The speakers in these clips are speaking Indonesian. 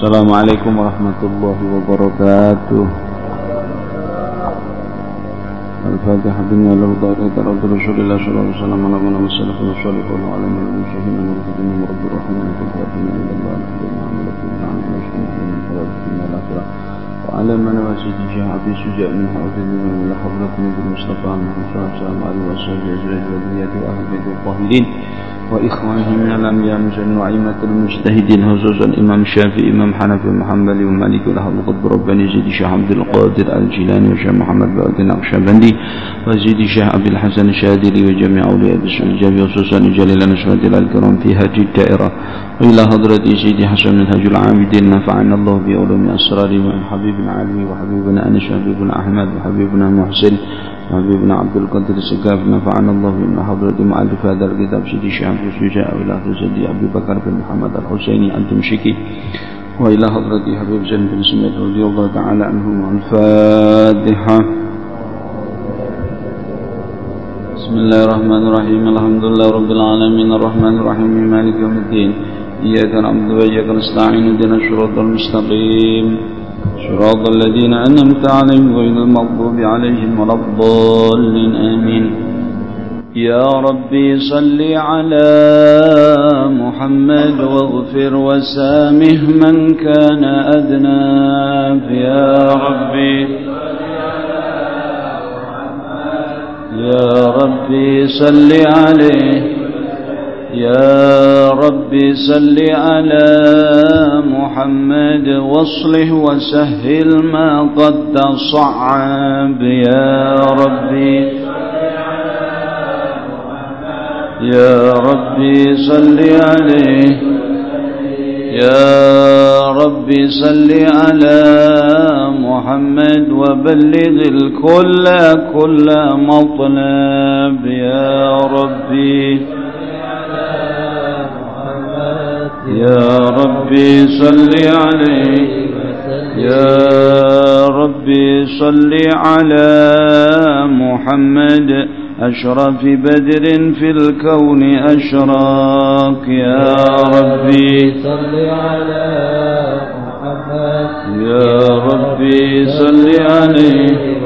Assalamualaikum warahmatullahi wabarakatuh الفاتحة الدنيا له ضرورة رب رسول الله صلى الله عليه وسلم على من مسلك وصالحون وعلى من المشاهدين المرتدين رب الرحمن الرحيم إلى الله الحمد لله على كل نعمة وعلى كل نعمة وعلى كل نعمة من واسد شهاب سجاء من حوزة من حضرة نبي المصطفى محمد صلى الله عليه وسلم على وصحبه وذريته وأهل بيت الطاهرين وإخوانه من الأنبياء من وعيمة المجتهدين خصوصا الإمام الشافعي إمام حنفي ومحمد ومالك له القطب رباني زيد الشيخ عبد القادر الجيلاني وشيخ محمد بن النقشبندي وزيد الشيخ عبد الحسن الشاذلي وجميع أولياء الجامع خصوصا رجال الأنشاد الكرام في هذه الدائرة. وإلى حضرة سيدي حسن منهج العابدين نفعنا الله بعلوم أسراره وعن حبيبنا علي وحبيبنا أنس وحبيبنا أحمد وحبيبنا محسن حبيبنا عبد القادر السكاف نفعنا الله بما حضرة مؤلف هذا الكتاب سيدي عبد الشجاع وإلى سيدي أبي بكر بن محمد الحسيني الدمشقي وإلى حضرة حبيب زين بن سميت رضي الله تعالى عنهم الفاتحة. بسم الله الرحمن الرحيم. الحمد لله رب العالمين. الرحمن الرحيم. مالك يوم الدين. إياك نعبد وإياك نستعين. اهدنا الصراط المستقيم. صراط الذين أنعمت عليهم غير المغضوب عليهم ولا الضالين آمين. يا ربي صل على محمد واغفر وسامه من كان أذنب يا ربي يا ربي صل عليه. يا ربي صل على محمد واصله وسهل ما قد تصعب يا ربي يا ربي صل عليه. يا ربي صل على محمد وبلغ الكل كل مطلب. يا ربي يا ربي صل عليه. يا ربي صل على محمد. أشرف بدر في الكون أشراك يا ربي صل على محمد. يا ربي صل عليه.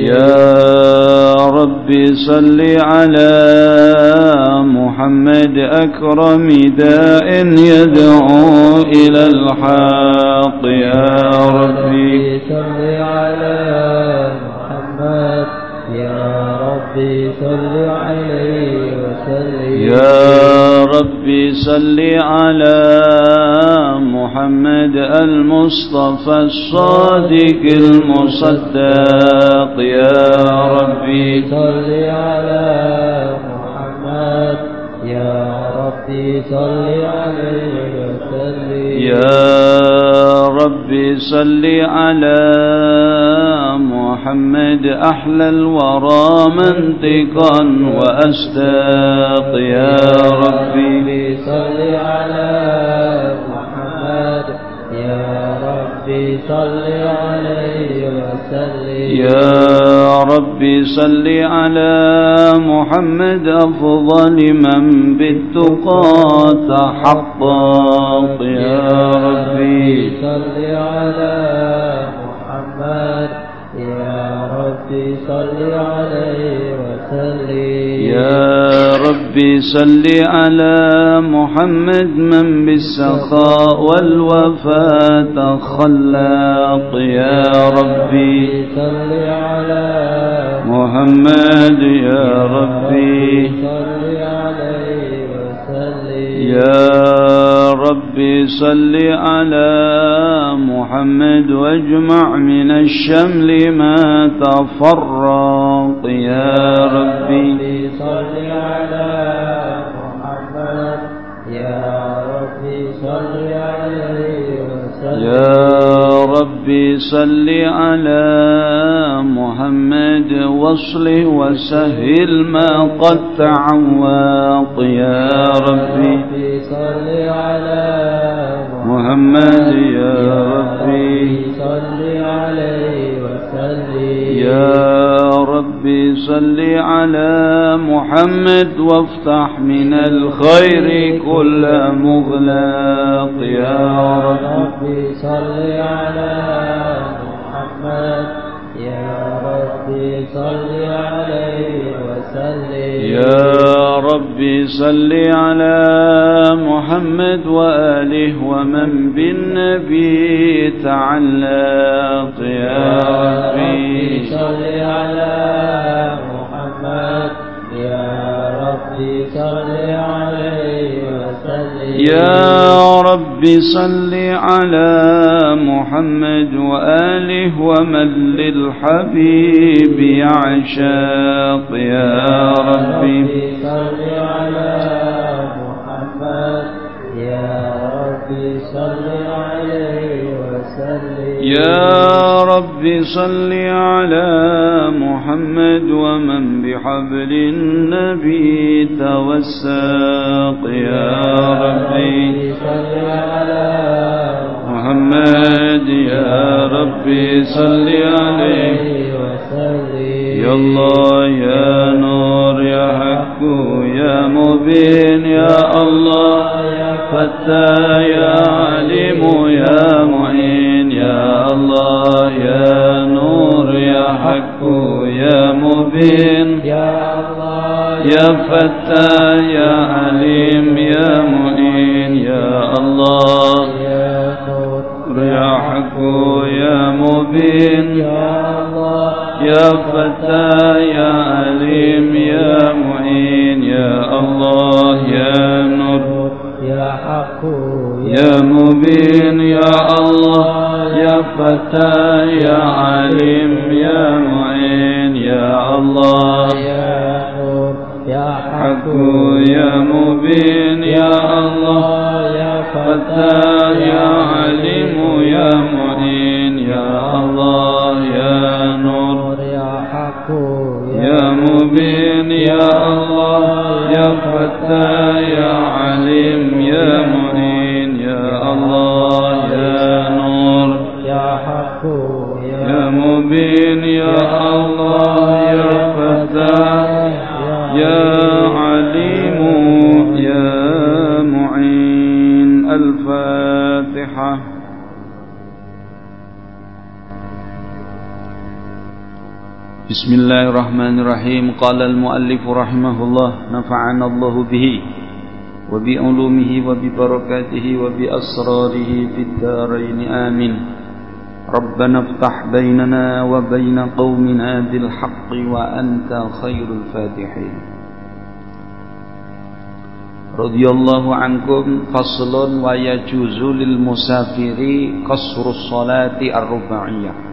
يا ربي صل على محمد أكرم داء يدعو إلى الحق. يا ربي صل على محمد. يا ربي صل عليه. يا ربي صل على محمد المصطفى الصادق المصدق. يا ربي صل على محمد. يا ربي صل عليه وسلم. يا ربي صل على محمد أحلى الورى منطقا وأصداق يا ربي صل على ربي صل عليه وسلم. يا ربي صل على محمد أفضل من بالتقى تحقق. يا ربي صل على محمد. يا ربي صل عليه يا ربي صل على محمد من بالسخاء والوفاء تخلق يا ربي صل على محمد يا ربي. صل عليه. يا ربي صل على محمد واجمع من الشمل ما تفرق يا ربي صل على محمد. يا ربي صل عليه. يا ربي صل على محمد واصله وسهل ما قد تعوق يا ربي صل على محمد يا ربي صل عليه وسلم. يا ربي صل على محمد وافتح من الخير كل مغلاق يا رب ربي. صل على محمد يا ربي. صل عليه يا ربي صل على محمد وآله ومن بالنبي تعلق. يا ربي صل على محمد يا ربي صل عليه وسلم. يا رب صل على محمد وآله ومن للحبيب يعشاق يا ربي صل على محمد. يا ربي صل عليه يا رب صل على محمد ومن بحبل النبي توساق. يا ربي صل على محمد يا ربي صل عليه. وسلم يا الله يا نور يا حق يا مبين يا الله. يا فتى يا عليم يا معين يا الله. يا نور يا حق يا مبين. يا الله يا فتى يا عليم يا معين يا الله. يا نور. يا حق يا مبين. يا الله يا فتى يا عليم يا معين. يا الله يا نور. يا حق يا مبين يا الله. يا فتى يا عليم يا معين. يا الله. يا نور يا حق يا مبين. يا الله. يا فتى يا عليم يا معين يا الله يا نور يا حق يا مبين يا الله يا فتى بسم الله الرحمن الرحيم. قال المؤلف رحمه الله نفعنا الله به وبعلومه وببركاته وبأسراره في الدارين. آمين. ربنا افتح بيننا وبين قومنا بالحق وأنت خير الفاتحين. رضي الله عنكم. فصل ويجوز للمسافر قصر الصلاة الرباعية.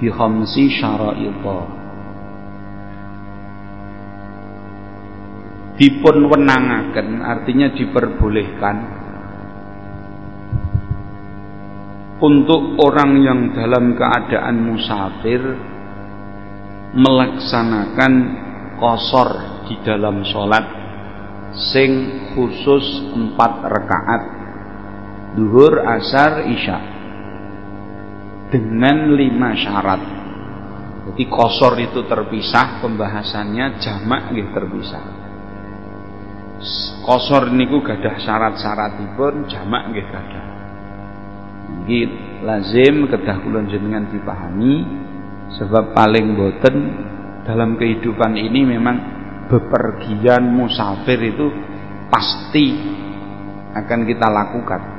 في خمس شرائط dipun wenangaken artinya diperbolehkan untuk orang yang dalam keadaan musafir melaksanakan kosor di dalam sholat sing khusus empat rakaat duhur asar isya dengan lima syarat. Jadi kosor itu terpisah pembahasannya jamak gitu terpisah. Kosor niku gadah syarat-syaratipun jamak nggih gadah. Iki lazim kedah jenengan dipahami sebab paling boten dalam kehidupan ini memang bepergian musafir itu pasti akan kita lakukan.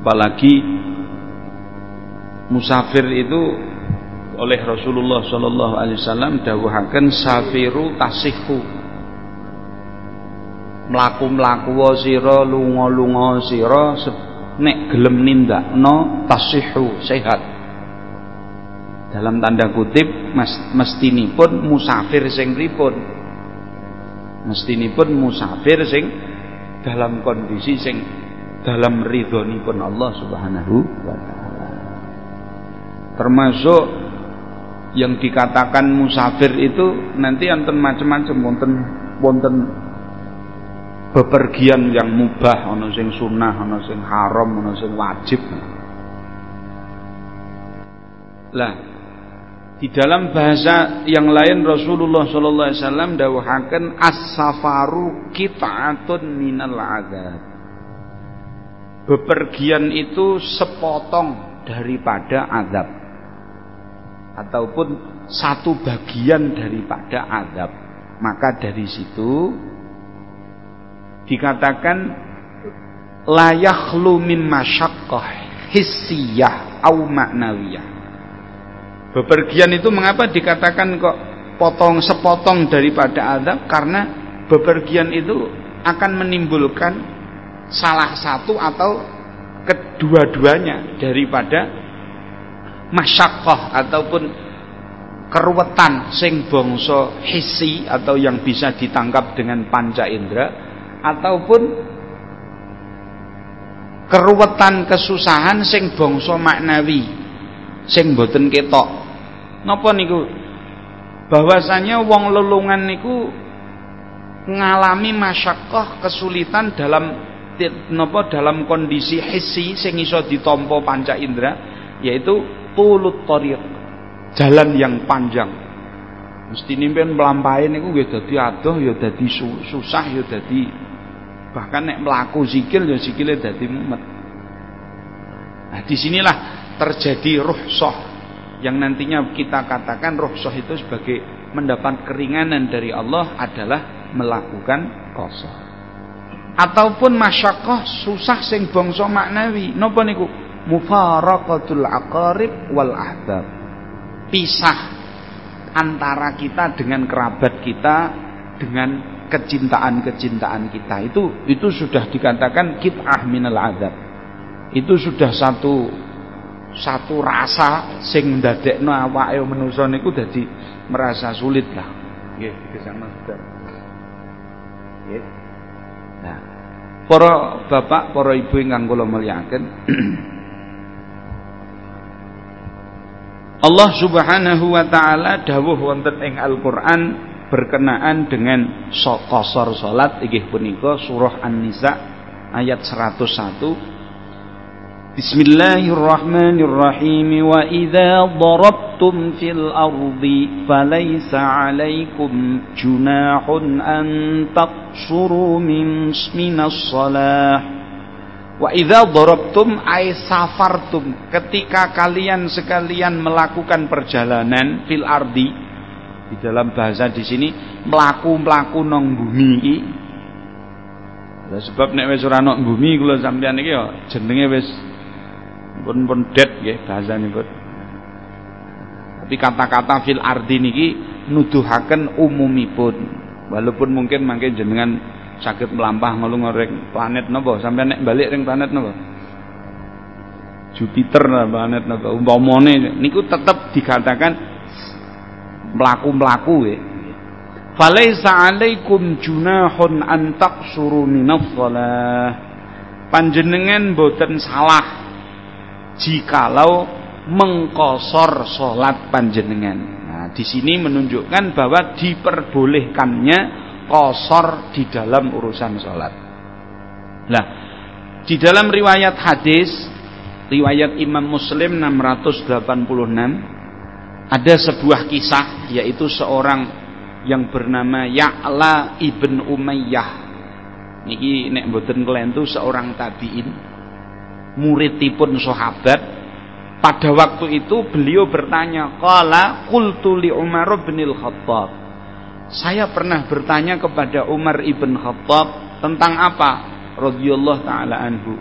Apalagi musafir itu oleh Rasulullah Shallallahu Alaihi Wasallam dawuhaken safiru tasihku. Mlaku mlaku sira lunga lunga sira nek gelem nindakno tasihu sehat. Dalam tanda kutip mestinipun musafir sing pripun? Mestinipun musafir sing dalam kondisi sing dalam ridhonipun Allah Subhanahu wa taala. Termasuk yang dikatakan musafir itu nanti enten macam-macam wonten wonten bepergian yang mubah ana sing sunnah ana sing haram ana sing wajib. Lah di dalam bahasa yang lain Rasulullah sallallahu alaihi wasallam dawuhaken as-safaru qit'atun minal adzab bepergian itu sepotong daripada azab. Ataupun satu bagian daripada azab. Maka dari situ dikatakan la yakhlu min masyaqqah hissiyah au ma'nawiyah. Bepergian itu mengapa dikatakan kok potong sepotong daripada azab? Karena bepergian itu akan menimbulkan salah satu atau kedua-duanya daripada masyakoh ataupun keruwetan sing bangsa hisi atau yang bisa ditangkap dengan panca indera ataupun keruwetan kesusahan sing bangsa maknawi sing boten ketok. Napa niku? Bahwasanya wong lelungan niku ngalami masyakoh kesulitan dalam napa dalam kondisi hisi sing iso ditampa panca indera yaitu tulut tariq. Jalan yang panjang. Mesti nimpen melampaui niku nggih dadi adoh ya dadi susah ya dadi bahkan nek melaku sikil ya sikile dadi mumet. Nah di sinilah terjadi ruhsah yang nantinya kita katakan ruhsah itu sebagai mendapat keringanan dari Allah adalah melakukan kosor ataupun masyakoh susah sing bangsa maknawi. Napa niku? Mufaraqatul aqarib wal ahbab pisah antara kita dengan kerabat kita dengan kecintaan-kecintaan kita. Itu itu sudah dikatakan kit'ah minal adab. Itu sudah satu satu rasa sing ndadekno awake manusa niku dadi merasa sulit lah. Nggih ke sana sudah. Nggih nah para bapak para ibu ingkang kula mulyakaken Allah Subhanahu wa taala dawuh wonten ing Al-Qur'an berkenaan dengan qasar salat. Inggih punika surah An-Nisa ayat 101 Bismillahirrahmanirrahim. Wa idza darabtum fil ardi falaysa 'alaykum junahun an taqsuru min minas salah. Wa idza darabtum ay safartum. Ketika kalian sekalian melakukan perjalanan fil ardi di dalam bahasa di sini melaku-melaku nang bumi sebab nek wis ora nang bumi kula sampeyan iki ya jenenge wis pun pun det nggih bahasanipun. Tapi kata-kata fil ardi niki nuduhaken umumipun. Walaupun mungkin mangke jenengan sakit melampah ngelung ring planet napa sampai nek balik ring planet napa? Jupiter lah planet napa? Umpamane niku tetap dikatakan melaku-melaku ya Falaisa alaikum junahun an taqsuru minas panjenengan boten salah jikalau mengkosor salat panjenengan nah di sini menunjukkan bahwa diperbolehkannya kosor di dalam urusan sholat. Nah, di dalam riwayat hadis, riwayat Imam Muslim 686, ada sebuah kisah yaitu seorang yang bernama Ya'la ibn Umayyah. Niki nek mboten kelentu seorang tabi'in, muridipun sahabat. Pada waktu itu beliau bertanya, qala qultu li Umar bin Al-Khattab saya pernah bertanya kepada Umar ibn Khattab tentang apa? radhiyallahu taala anhu.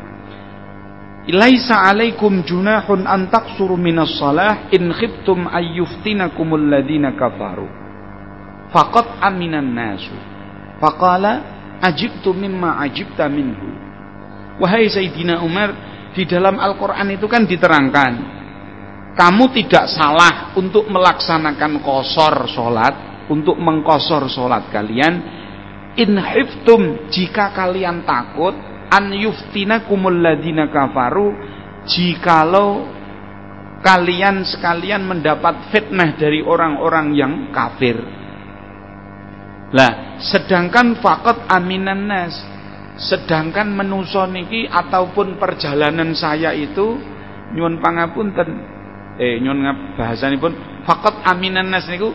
Ilaisa alaikum junahun an taqsuru minas salah in khiftum ayyuftinakumul ladina kafaru. Faqat aminan nasu. Faqala ajibtu mimma ajibta minhu. Wahai Sayyidina Umar, di dalam Al-Qur'an itu kan diterangkan kamu tidak salah untuk melaksanakan kosor sholat untuk mengkosor sholat kalian. In hiftum jika kalian takut an yuftinakumul ladina kafaru jikalau kalian sekalian mendapat fitnah dari orang-orang yang kafir. Lah sedangkan fakat aminan nas sedangkan menuso niki ataupun perjalanan saya itu nyuwun pangapunten eh nyuwun bahasanipun fakat aminan nas niku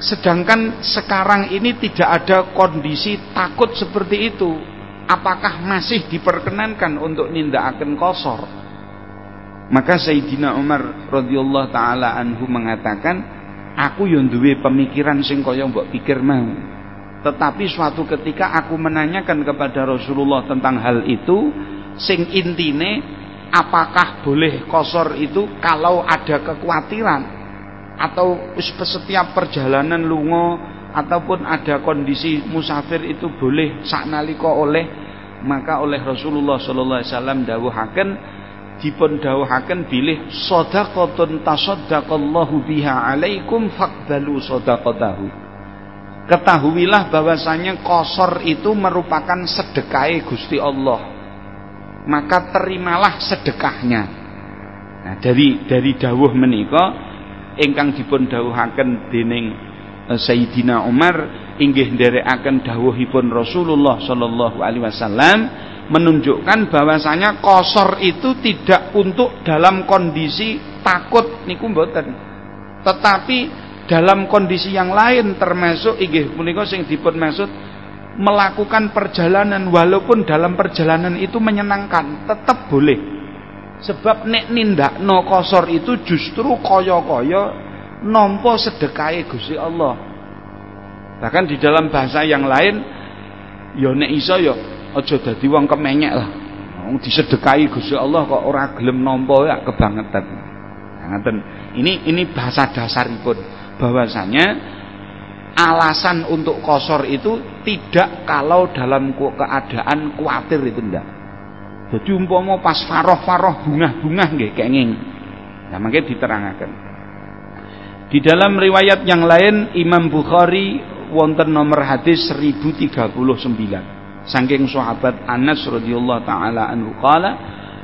Sedangkan sekarang ini tidak ada kondisi takut seperti itu. apakah masih diperkenankan untuk nindakaken kosor maka Sayyidina Umar radhiyallahu taala anhu mengatakan aku yang duwe pemikiran sing kaya mbok pikir mau tetapi suatu ketika aku menanyakan kepada Rasulullah tentang hal itu sing intine apakah boleh kosor itu kalau ada kekhawatiran? Atau setiap perjalanan lungo ataupun ada kondisi musafir itu boleh saknalika oleh maka oleh Rasulullah sallallahu alaihi wasallam dawuhaken dipun dawuhaken bilih shadaqatun tasaddaqallahu biha alaikum faqbalu shadaqatahu ketahuilah bahwasanya kosor itu merupakan sedekah Gusti Allah. Maka terimalah sedekahnya. Nah dari dari dawuh menika ingkang dipun dawuhaken dening eh, Sayyidina Umar inggih nderekaken dawuhipun Rasulullah sallallahu alaihi wasallam menunjukkan bahwasanya kosor itu tidak untuk dalam kondisi takut niku mboten. Tetapi dalam kondisi yang lain termasuk inggih punika sing dipun maksud melakukan perjalanan walaupun dalam perjalanan itu menyenangkan tetap boleh. Sebab nek nindak no kosor itu justru koyo-koyo nompo sedekai Gusti Allah. Bahkan di dalam bahasa yang lain yo nek iso yo aja dadi wong kemenyek lah. Wong disedekahi Gusti Allah kok ora gelem nampa ya kebangetan. Ngaten ini ini bahasa dasaripun bahwasanya alasan untuk kosor itu tidak kalau dalam keadaan khawatir itu ndak. Jadi umpama pas faroh-faroh bungah-bungah nggih kenging nah makanya diterangkan di dalam riwayat yang lain Imam Bukhari wonten nomor hadis 1039 saking sahabat Anas radhiyallahu taala anhu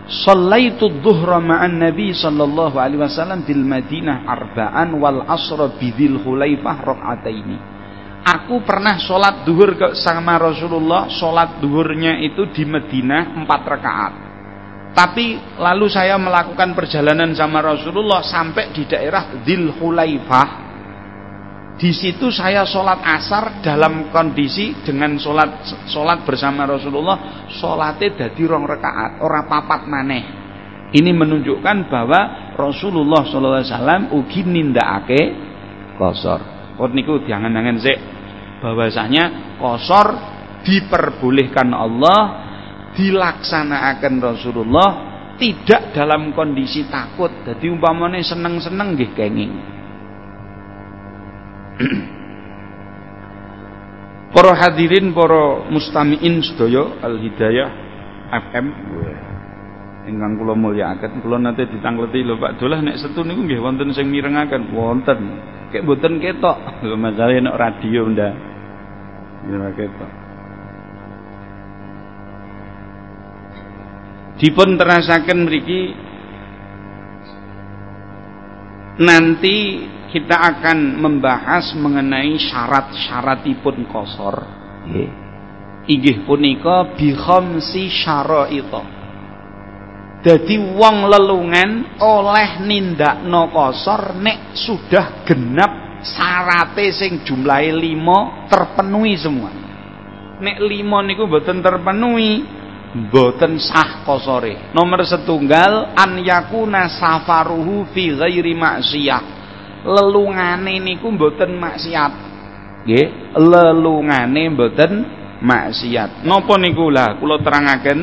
Sallaitu dhuhra ma'an Nabi sallallahu alaihi wasallam bil Madinah arba'an wal asra bidil Hulaifah rakaataini. Aku pernah sholat duhur ke sama Rasulullah, sholat duhurnya itu di Madinah empat rakaat. Tapi lalu saya melakukan perjalanan sama Rasulullah sampai di daerah Dil Hulaifah di situ saya sholat asar dalam kondisi dengan sholat sholat bersama Rasulullah sholatnya dadi rong rekaat orang papat maneh. Ini menunjukkan bahwa Rasulullah Wasallam ugi nindakake kosor. Niku jangan-jangan sih bahwasanya kosor diperbolehkan Allah dilaksanakan Rasulullah tidak dalam kondisi takut. Jadi umpamanya seneng-seneng nggih kenging para hadirin para mustamiin sedaya Al Hidayah FM ingkang kula mulyakaken kula nate ditangleti lho Pak Dolah nek setu niku nggih wonten sing mirengaken? Wonten. Kek mboten ketok. Lho masalah nek radio ndak ora ketok. Dipun terasaken mriki nanti kita akan membahas mengenai syarat-syaratipun kosor. Nggih inggih punika bi khamsi syaraita. Dadi wong lelungan oleh nindakno kosor nek sudah genap syarate sing jumlahe 5 terpenuhi semua. Nek 5 niku mboten terpenuhi boten sah kosore. Nomor setunggal an yakuna safaruhu fi ghairi maksiyah lelungane niku mboten maksiat. Nggih, lelungane mboten maksiat. Napa niku lah kula terangaken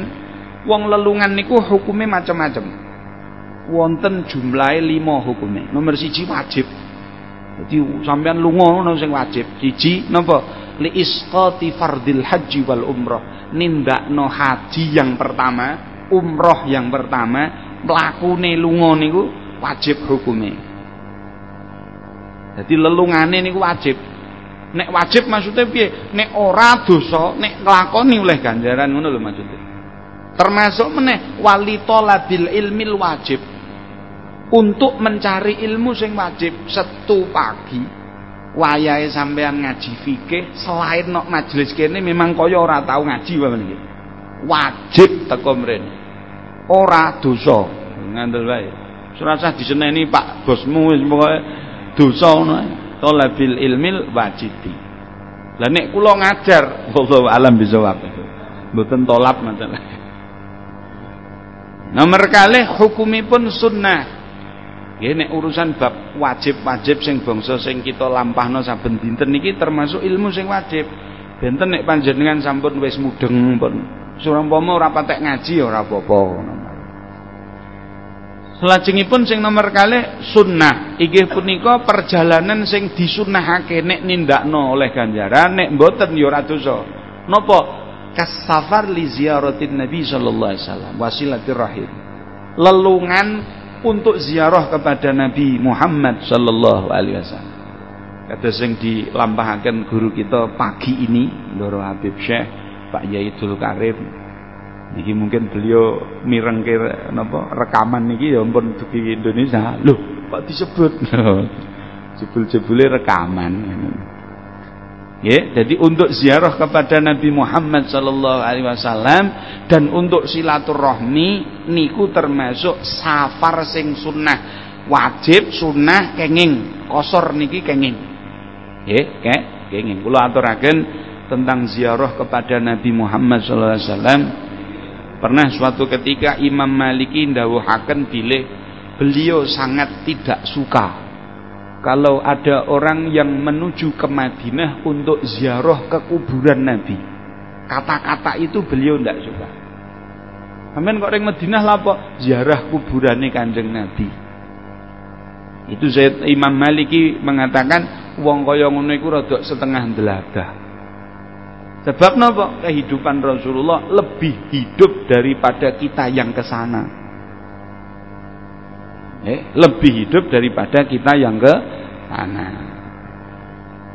wong lelungan niku hukume macam-macam. Wonten jumlahe 5 hukume. Nomor siji wajib. Jadi sampean lunga ngono sing wajib. Siji napa? Li isqati fardil haji wal umrah. Nindakno haji yang pertama, umroh yang pertama, mlakune lunga niku wajib hukume. Jadi lelungane niku wajib. Nek wajib maksudnya piye? Nek ora dosa, nek nglakoni oleh ganjaran ngono lho maksudnya. Termasuk meneh wali talabil ilmil wajib. Untuk mencari ilmu sing wajib setu pagi wayahe sampean ngaji fikih selain nok majelis kene memang kaya ora tau ngaji wae niki. Wajib teko mrene. Ora dosa. Ngandel wae. Usah diseneni Pak bosmu wis pokoke dosa ngono talabil ilmil wajibi lah nek kula ngajar wallahu alam bisawab mboten tolap masalah. Nomor kalih hukumipun sunnah. Nggih nek urusan bab wajib-wajib sing bangsa sing kita lampahno saben dinten niki termasuk ilmu sing wajib. Benten nek panjenengan sampun wis mudeng pun surampama ora patek ngaji ya ora apa-apa. Selajengipun sing nomor kali sunnah. Inggih punika perjalanan sing disunnahake nek nindakno oleh ganjaran, nek mboten ya ora dosa. Kasafar li ziaratin Nabi sallallahu alaihi wasallam, rahim. Lelungan untuk ziarah kepada Nabi Muhammad sallallahu alaihi wasallam. Kata sing dilampahaken guru kita pagi ini, Ndoro Habib Syekh Pak Yaidul Karim Niki mungkin beliau mirengke napa rekaman niki ya ampun dugi Indonesia. Loh, kok disebut? Jebul-jebule rekaman. Ya, jadi untuk ziarah kepada Nabi Muhammad sallallahu alaihi wasallam dan untuk silaturahmi niku termasuk safar sing sunnah. Wajib sunnah kenging, kosor niki kenging. Ya, kenging. Kula aturaken tentang ziarah kepada Nabi Muhammad sallallahu alaihi wasallam Pernah suatu ketika Imam Maliki ndawuhaken bilih beliau sangat tidak suka kalau ada orang yang menuju ke Madinah untuk ziarah ke kuburan Nabi. Kata-kata itu beliau tidak suka. Amin kok orang Madinah lapo ziarah kuburannya Kanjeng Nabi. Itu saya Imam Maliki mengatakan wong kaya ngono iku rada setengah ndeladah. Sebab napa? Kehidupan Rasulullah lebih hidup daripada kita yang ke sana. Eh, lebih hidup daripada kita yang ke sana.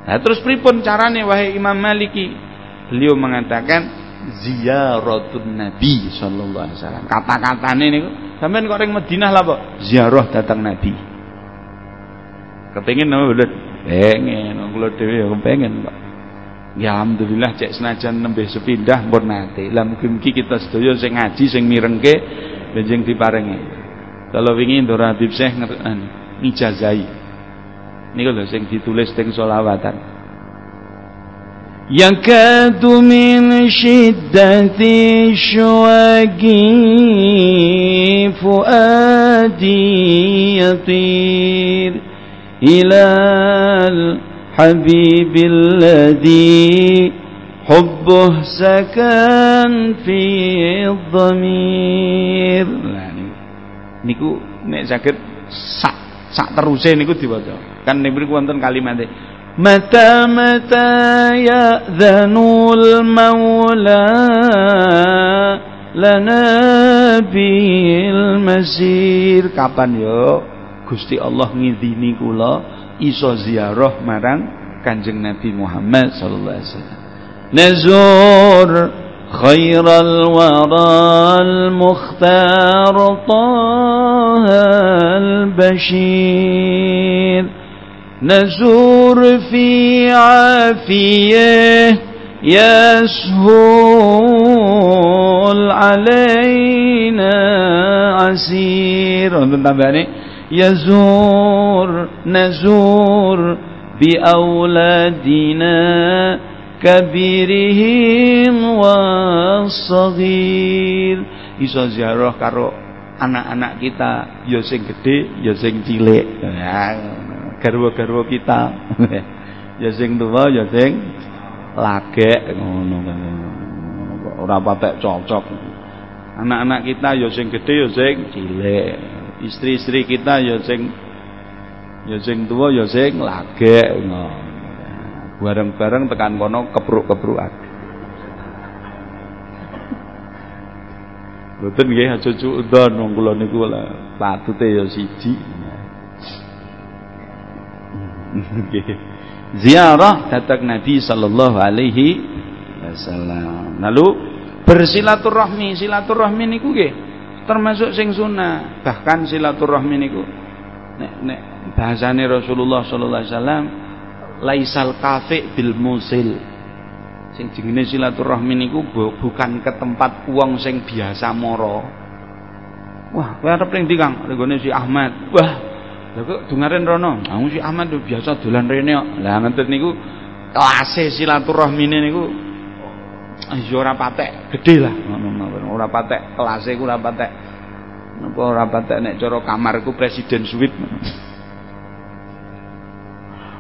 Nah, terus pripun carane wahai Imam Maliki? Beliau mengatakan ziyaratun Nabi sallallahu alaihi wasallam. Kata-katane niku sampean kok ring Madinah lah, Pak. Ziarah datang Nabi. Kepengin napa mboten? Pengen, kula dhewe ya pengen, Pak. Ya alhamdulillah cek senajan nembe sepindah pun nate. Lah mugi-mugi kita sedaya sing ngaji sing mirengke benjing diparingi. Kalau wingi Ndoro Habib Syekh ngijazai. Niku lho sing ditulis teng selawatan. يكاد من شدة شواقي فؤادي يطير إلى الحبيب الذي حبه سكن في الضمير Lah niku nek saged sak sak teruse niku diwaca. Kan niku wonten kalimatnya متى متى يأذن المولى لنا بالمسير kapan yo Gusti Allah ngidini kula iso ziarah marang Kanjeng Nabi Muhammad sallallahu alaihi wasallam. نزور خير الورى المختار طه البشير نزور في عافيه يسهل علينا عسير Wonten tambahane يزور نزور بأولادنا كبيرهم والصغير iso ziarah karo anak-anak kita ya sing gedhe ya sing cilik. Ya, garwa-garwa kita. ya sing tuwa ya sing lagek ngono kan. Ora patek cocok. Anak-anak kita ya sing gedhe ya sing cilik. Istri-istri kita ya sing ya sing tuwa ya sing lagek. Bareng-bareng tekan kono kepruk-keprukan. Mboten nggih aja cuudon wong kula niku patute ya siji. Ziarah datang Nabi sallallahu alaihi wasallam. Lalu bersilaturahmi, silaturahmi niku nggih termasuk sing sunnah. Bahkan silaturahmi niku nek nek bahasane Rasulullah sallallahu alaihi wasallam laisal kafi bil musil sing jenenge silaturahmi niku bukan ke tempat uang sing biasa moro. Wah, kowe arep ning ndi Kang? Renggone si Ahmad. Wah, lha kok dungaren rono. Aku si Ahmad biasa dolan rene kok. Lah ngenten niku kelase silaturahmine niku ya ora patek. Gede lah. Ora patek kelase ku ora patek. Napa ora patek nek cara kamarku presiden suite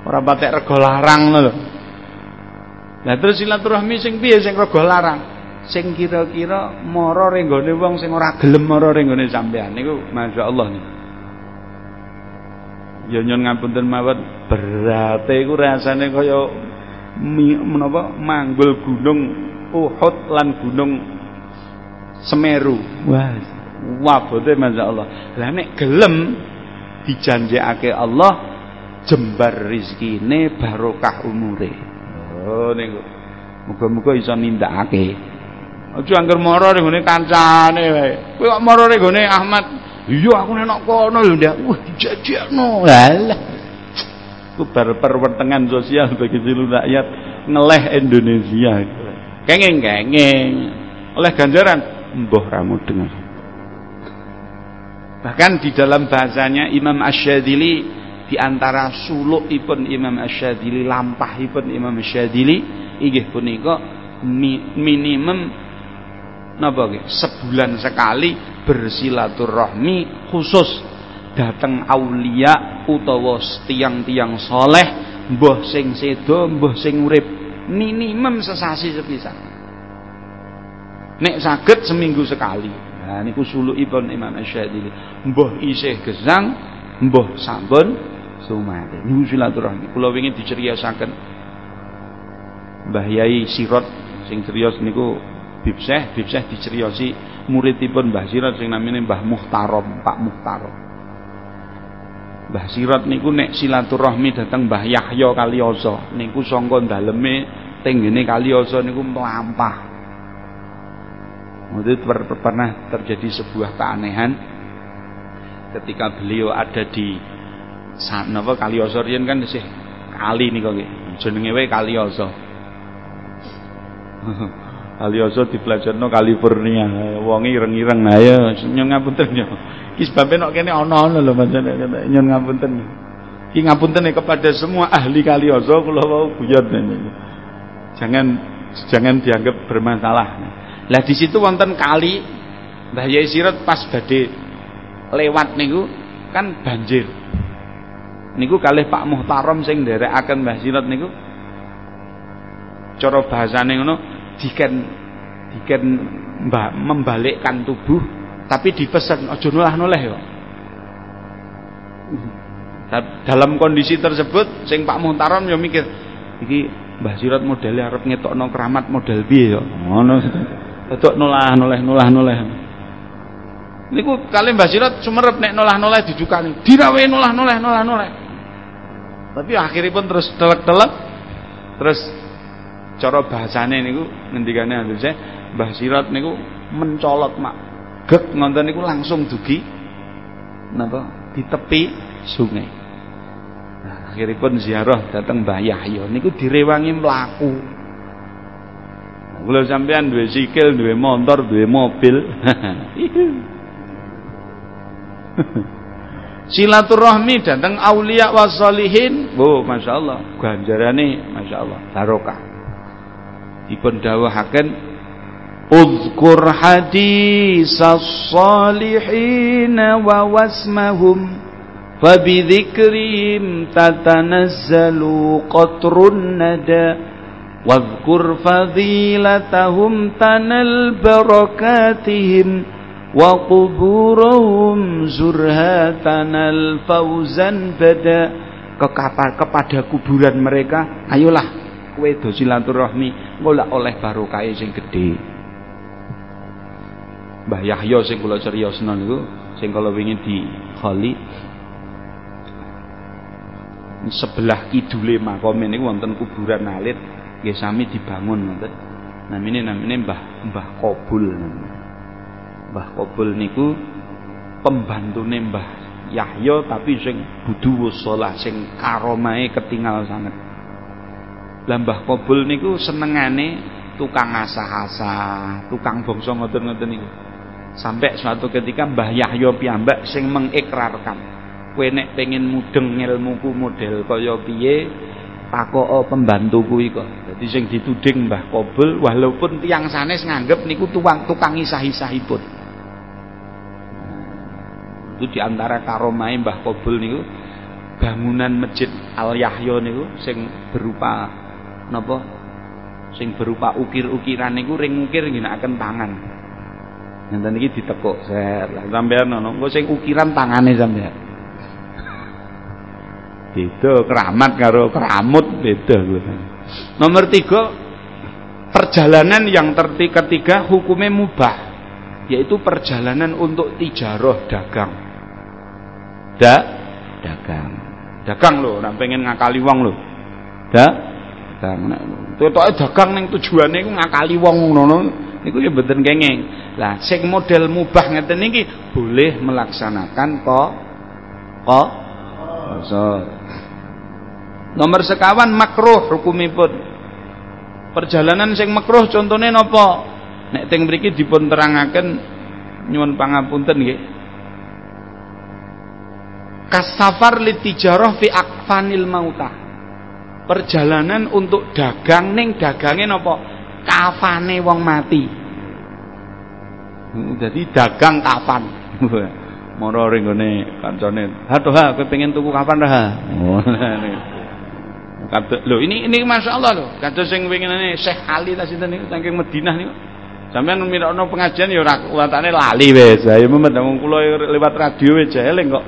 ora patek rego larang lho. Lah terus silaturahmi sing piye sing rego larang? Sing kira-kira mara renggone wong sing ora gelem mara renggone sampean niku masyaallah niku ya nyon ngapunten mawon. Berate iku rasane kaya menapa? Manggul gunung Uhud lan gunung Semeru. Wah, wabote masyaallah. Lah nek gelem dijanjekake Allah jembar rezekine barokah umure. Oh niku. Muga-muga iso nindakake. Aja angger mara ning gone kancane wae. Kowe kok mara ning Ahmad. Iya aku nek kono lho ndak. Wah dijajekno. Lah Ku bar perwentengan sosial bagi seluruh rakyat ngeleh Indonesia. Kenging-kenging. Oleh ganjaran mbah ramu dengar. Bahkan di dalam bahasanya Imam Asyadili di antara sulukipun Imam Asyadili lampahipun Imam Asyadili inggih punika minimum napa sebulan sekali bersilaturahmi khusus dateng aulia utawa tiang-tiang soleh mbah sing sedo mbah sing urip minimum sesasi sepisan. Nek saged seminggu sekali. Nah niku sulukipun Imam Asyadili mbah isih gesang mbah sampun sumate niku silaturahmi. Kula wingi diceriyosaken. Mbah Yai Sirot sing serius niku Bibseh. Bibseh diceriyosi muridipun Mbah Sirot sing namine Mbah Muhtarom Pak Muhtarom Mbah Sirat niku nek silaturahmi dateng Mbah Yahya Kalioso niku sangka daleme tenggene Kalioso niku melampah. Itu pernah terjadi sebuah keanehan ketika beliau ada di sana apa Kalioso riyen kan isih kali niku nggih. Jenenge wae Kalioso. Kalioso dipelajarno California. Wonge ireng-ireng ayo nyong ngapunten yo. Ki sebabe nek kene ana-ana lho pancen nyun ngapunten. Ki ngapunten kepada semua ahli Kalioso kula wau guyon Jangan jangan dianggap bermasalah. Lah di situ wonten kali Mbah Sirat pas badhe lewat niku kan banjir. Niku kalih Pak Muhtarom sing nderekaken Mbah Sirat niku cara bahasane ngono diken diken membalikkan tubuh tapi dipesan aja nulah-noleh ya. Dalam kondisi tersebut sing Pak Muhtarom ya mikir iki Mbah Sirat modele arep ngetokno keramat model piye ya. Ngono. Dadok nulah-noleh nulah-noleh. Niku kali Mbah Sirat sumerep nek nulah-noleh didukani. Dirawe nulah-noleh nulah-noleh. Tapi akhiripun terus telek-telek terus cara bahasane niku ngendikane Habib saya Mbah Sirat niku mencolot mak gek ngonten niku langsung dugi napa di tepi sungai. Nah, akhiripun ziarah dateng Mbah Yahya niku direwangi mlaku. Nah, kula sampean duwe sikil, duwe motor, duwe mobil. Silaturahmi datang aulia wasolihin, oh masya Allah, ganjarane masya Allah, barokah. Dipun Uzkur hadisas salihin wa wasmahum Fabidhikrim tatanazzalu qatrun nada Wadhkur fadilatahum tanal barakatihim Wa kuburahum zurha fauzan bada kepada kuburan mereka Ayolah kowe do silaturahmi golek oleh barokahe sing gedhe. Mbah Yahya sing kula criyosno niku sing kala wingi di Khali sebelah kidule makome niku wonten kuburan alit nggih sami dibangun ngoten. Namine namine Mbah Mbah Kobul. Mbah Kobul niku pembantune Mbah Yahya tapi sing budu sholah sing karomahe ketinggal sanget. Lambah Kobul niku senengane tukang asah-asah, tukang bangsa ngoten-ngoten niku. Sampai suatu ketika Mbah Yahya piyambak sing mengikrarkan, kowe nek pengen mudeng ilmuku model kaya piye, takok pembantu kuwi kok. Dadi sing dituding Mbah Kobul walaupun tiang sanes nganggep niku tuang tukang isah-isahipun. Itu di antara karomai Mbah Kobul niku bangunan masjid Al Yahya niku sing berupa napa sing berupa ukir-ukiran niku ring ukir ngginakaken tangan. Ngenten iki ditekuk set. Lah sampean ngono, engko sing ukiran tangane sampean. Beda keramat karo keramut beda Nomor tiga perjalanan yang terti ketiga hukumnya mubah yaitu perjalanan untuk tijaroh dagang. Da dagang. Dagang lho, ora pengen ngakali wong lho. Da dagang. Totoke dagang ning tujuane iku ngakali wong ngono niku ya mboten kenging. Lah sing model mubah ngeten niki boleh melaksanakan kok kok so. Nomor sekawan makruh hukumipun. Perjalanan sing makruh contohnya napa? Nek teng mriki dipun terangaken nyuwun pangapunten nggih. Kasafar litijarah fi akfanil mautah. Perjalanan untuk dagang ning dagange napa? Kafane wong mati. Jadi dagang kapan. Moro ring ngene kancane. Ha ha kowe pengen tuku kapan dah? Kata, lho ini ini masya Allah lho. Kata sing winginane Syekh Ali ta sinten niku saking Madinah niku. Sampeyan mirakno pengajian ya ora watane lali wis. Ya wong kula lewat radio wis eling kok.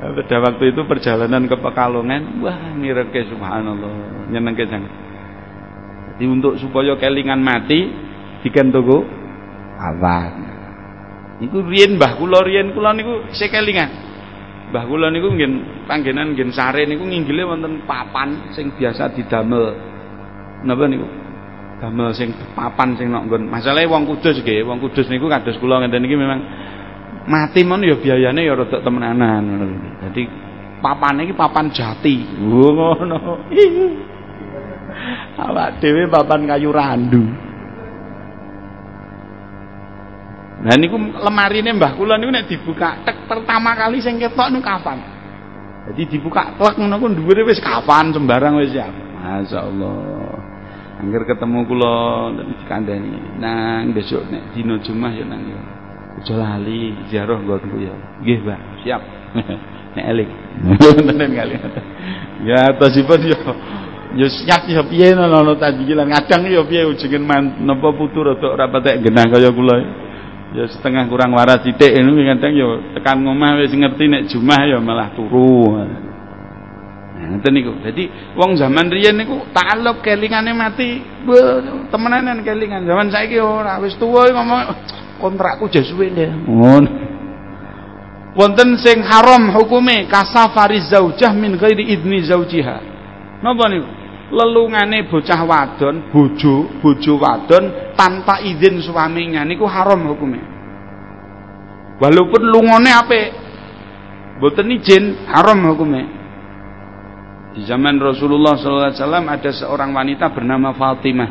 Pada waktu itu perjalanan ke Pekalongan, wah nireke subhanallah, nyenengke sangat. Jadi untuk supaya kelingan mati, diken tuku awan. Niku riyen mbah kula riyen kula niku sekelingan. Mbah kula niku nggih panggenan nggih sare niku nginggile wonten papan sing biasa didamel. Napa niku? Damel sing papan sing nok nggon. Masalahe wong Kudus nggih, wong Kudus niku kados kula ngenten iki memang mati mon ya biayane ya rada temenanan ngono. Dadi papane iki papan jati. Oh ngono. Awak dhewe papan kayu randu. Nah niku lemarine Mbah kula niku nek dibuka tek pertama kali sing ketok niku kapan. Jadi dibuka tek ngono ku dhuwure wis kapan sembarang wis siap. Masyaallah. Angger ketemu kula dikandani. Nang besok nek dina Jumat ya nang ya. Aja lali ziarah nggonku ya. Nggih, Mbak. Siap. nek eling. Tenan kali. Ya atasipun ya ya siap ya piye nono tajilan kadang ya piye ujengen napa putu rada ora patek genah kaya kula ya setengah kurang waras sithik ini kadang ya tekan ngomah wis ngerti nek Jumat ya malah turu. Nah, ngoten niku. Dadi wong zaman riyen niku takluk kelingane mati, temenanan kelingan. Zaman saiki ora wis tuwa ngomong kontrakku jas suwe deh. Ngono. Wonten sing haram hukume kasafariz zaujah min ghairi idni zaujiha. Napa niku? Lelungane bocah wadon, bojo, bojo wadon tanpa izin suaminya niku haram hukume. Walaupun lungone apik, mboten izin haram hukume. Di zaman Rasulullah SAW ada seorang wanita bernama Fatimah.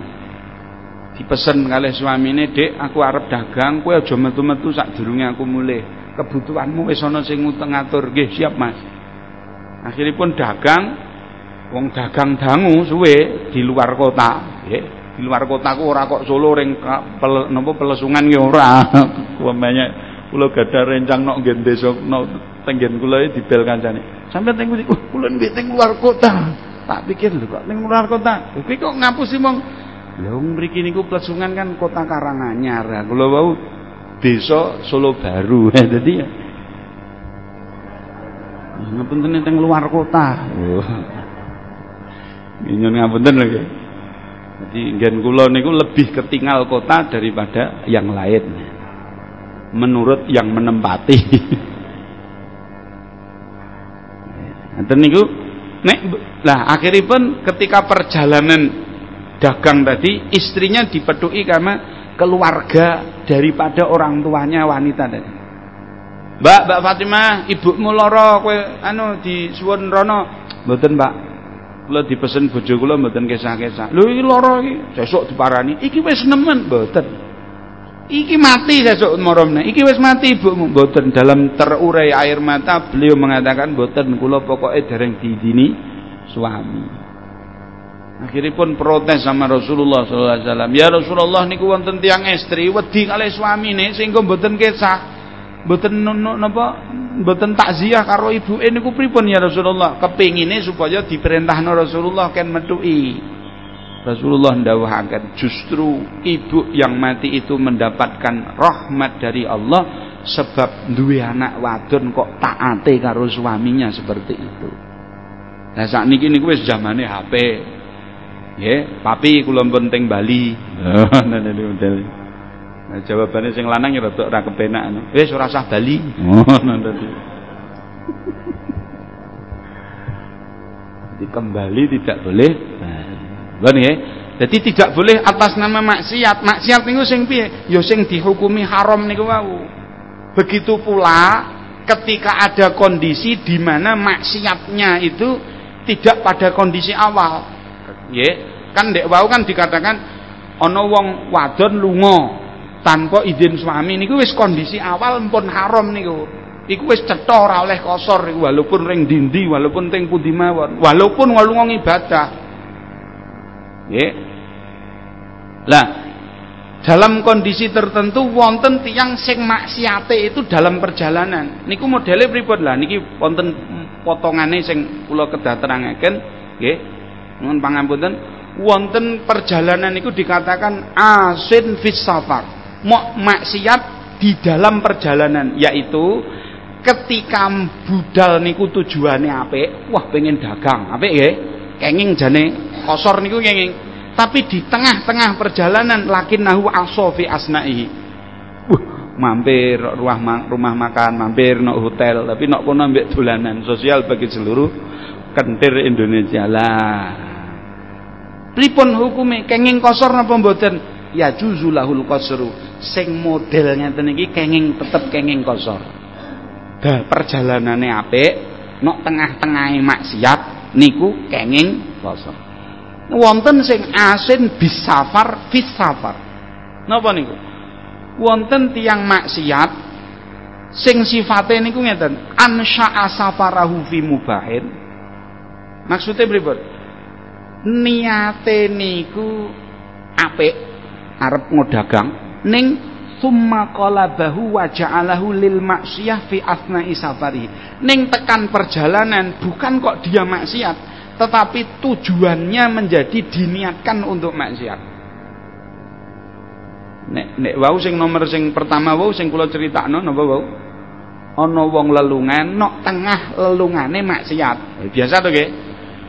Dipesen kalih suamine, "Dek, aku arep dagang, kowe aja metu-metu sadurunge aku mulih. Kebutuhanmu wis ana sing ngatur." Nggih, siap, Mas. Akhiripun dagang wong dagang dangu suwe di luar kota. Di luar kotaku ora kok Solo ring pel, napa pelesungan ki ora. banyak kula gadah rencang nok nggih desa nok tenggen kula dibel kancane. Sampai teng kuwi, "Uh, kula teng luar kota." Tak pikir lho kok luar kota. Kuwi kok ngapusi mong wong mriki niku Plesungan kan kota Karanganyar. Kula wau desa Solo Baru. Dadi ya ngapunten teng luar kota. Oh. Nyun ngapunten lho. Jadi nggen kula niku lebih ketinggal kota daripada yang lain. Menurut yang menempati. Nanti niku nek lah akhiripun ketika perjalanan dagang tadi istrinya dipedui karena keluarga daripada orang tuanya wanita tadi. Mbak, Mbak Fatimah, ibumu lara kowe anu disuwun rono. Mboten, Mbak. Kula dipesen bojo kula mboten kesah-kesah. Lho iki lara iki, sesuk diparani. Iki wis nemen mboten. Iki mati sesuk maromne. Iki wis mati ibumu mboten. Dalam terurai air mata beliau mengatakan mboten kula pokoke dereng diidini suami. Akhirnya pun protes sama Rasulullah sallallahu alaihi wasallam. Ya Rasulullah niku wonten tiyang estri wedi kalih suamine sehingga mboten kesah. Mboten napa mboten takziah karo ibuke niku pripun ya Rasulullah? Kepingine supaya diperintahno Rasulullah ken metuki. Rasulullah ndawuhaken justru ibu yang mati itu mendapatkan rahmat dari Allah sebab duwe anak wadon kok taate karo suaminya seperti itu. Lah sakniki niku wis zamane HP. Nggih, papi kula penting Bali. Nah, jawabannya sing lanang ya rada ora kepenak. Wis ora usah Bali. Oh. Jadi kembali tidak boleh. Nah, ya. Jadi tidak boleh atas nama maksiat. Maksiat niku sing piye? Ya sing dihukumi haram niku wau. Begitu pula ketika ada kondisi di mana maksiatnya itu tidak pada kondisi awal. Nggih, kan dek wau kan dikatakan ana wong wadon lunga tanpa izin suami niku wis kondisi awal pun haram niku. Iku wis cetha ora oleh kosor walaupun ring dindi, walaupun teng pundi mawon, walaupun lunga ibadah. Nggih. Lah, dalam kondisi tertentu wonten tiang sing maksiate itu dalam perjalanan. Niku modele pripun lah niki wonten potongane sing kula kedah terangaken nggih. Nuwun pangapunten wonten perjalanan niku dikatakan asin fis safar. Maksiat di dalam perjalanan yaitu ketika budal niku tujuannya apik, wah pengen dagang, apik nggih. Kenging jane kosor niku kenging. Tapi di tengah-tengah perjalanan lakin nahu asofi asna'ihi. Wah, mampir rumah rumah makan, mampir no hotel, tapi nok kono ambek dolanan sosial bagi seluruh kentir Indonesia lah. Pripun hukume kenging kosor napa mboten? Ya juzulahul qasru. Sing model ngeten iki kenging tetep kenging kosor. Dah perjalanane apik, nok tengah-tengahe maksiat niku kenging kosor. Wonten sing asin bisafar fis safar. Napa niku? Wonten tiang maksiat sing sifate niku ngeten, ansya'a safarahu fi mubahin. Maksudnya pripun? Niate niku apik arep ngodagang ning summa qalabahu wa ja'alahu lil maksiyah fi asna'i safari. Ning tekan perjalanan bukan kok dia maksiat, tetapi tujuannya menjadi diniatkan untuk maksiat. Nek nek wau sing nomor sing pertama wau sing kula critakno napa wau? Ana wong lelungan nok tengah lelungane maksiat. Biasa to nggih.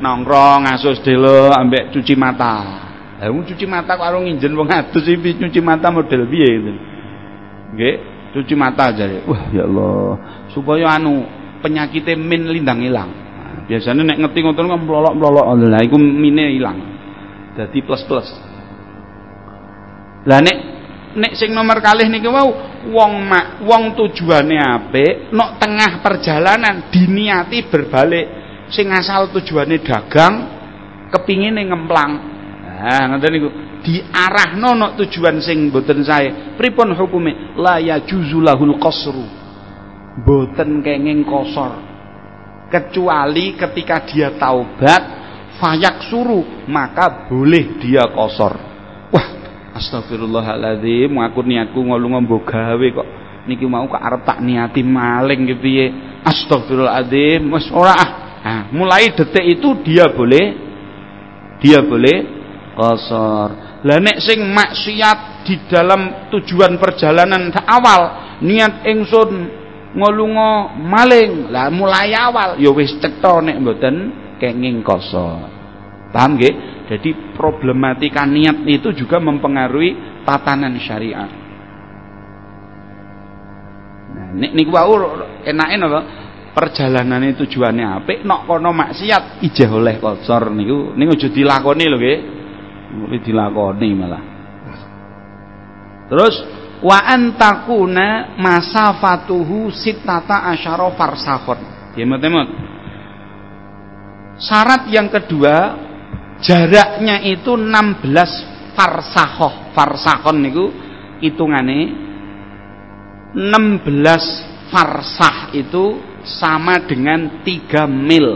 Nongkrong asus delo ambek cuci mata. Lah cuci mata kok arung nginjen wong adus iki cuci mata model piye gitu. Nggih, cuci mata aja. Wah, ya Allah. Supaya anu penyakitnya min lindang hilang. Biasanya nek ngerti ngoten kan melolok-melolok lah iku mine ilang. Dadi plus-plus. Lah nek nek sing nomor kalih niki wau wong mak wong tujuane apik, nok tengah perjalanan diniati berbalik sing asal tujuane dagang kepingine ngemplang. Nah, ngoten niku diarahno nok tujuan sing boten sae. Pripun hukume? La yajuzulahul qasru. Boten kenging kosor kecuali ketika dia taubat fayak suruh maka boleh dia kosor wah astagfirullahaladzim aku niatku ngolong mbok gawe kok niki mau kok arep tak niati maling gitu ya astagfirullahaladzim wis ora ah mulai detik itu dia boleh dia boleh kosor lah nek sing maksiat di dalam tujuan perjalanan awal niat ingsun ngolungo maling lah mulai awal ya wis cetha nek mboten kenging kosor paham nggih? Jadi problematika niat itu juga mempengaruhi tatanan syariat. Nah nek niku wau enake napa? Perjalanane tujuannya apik nok kono maksiat ijeh oleh kosor niku. Niku aja dilakoni lho nggih dilakoni malah terus wa antakuna masafatuhu sitata asyara farsakhon. Ya temut Syarat yang kedua jaraknya itu 16 farsahoh. Farsakhon niku hitungane 16 farsah itu sama dengan 3 mil.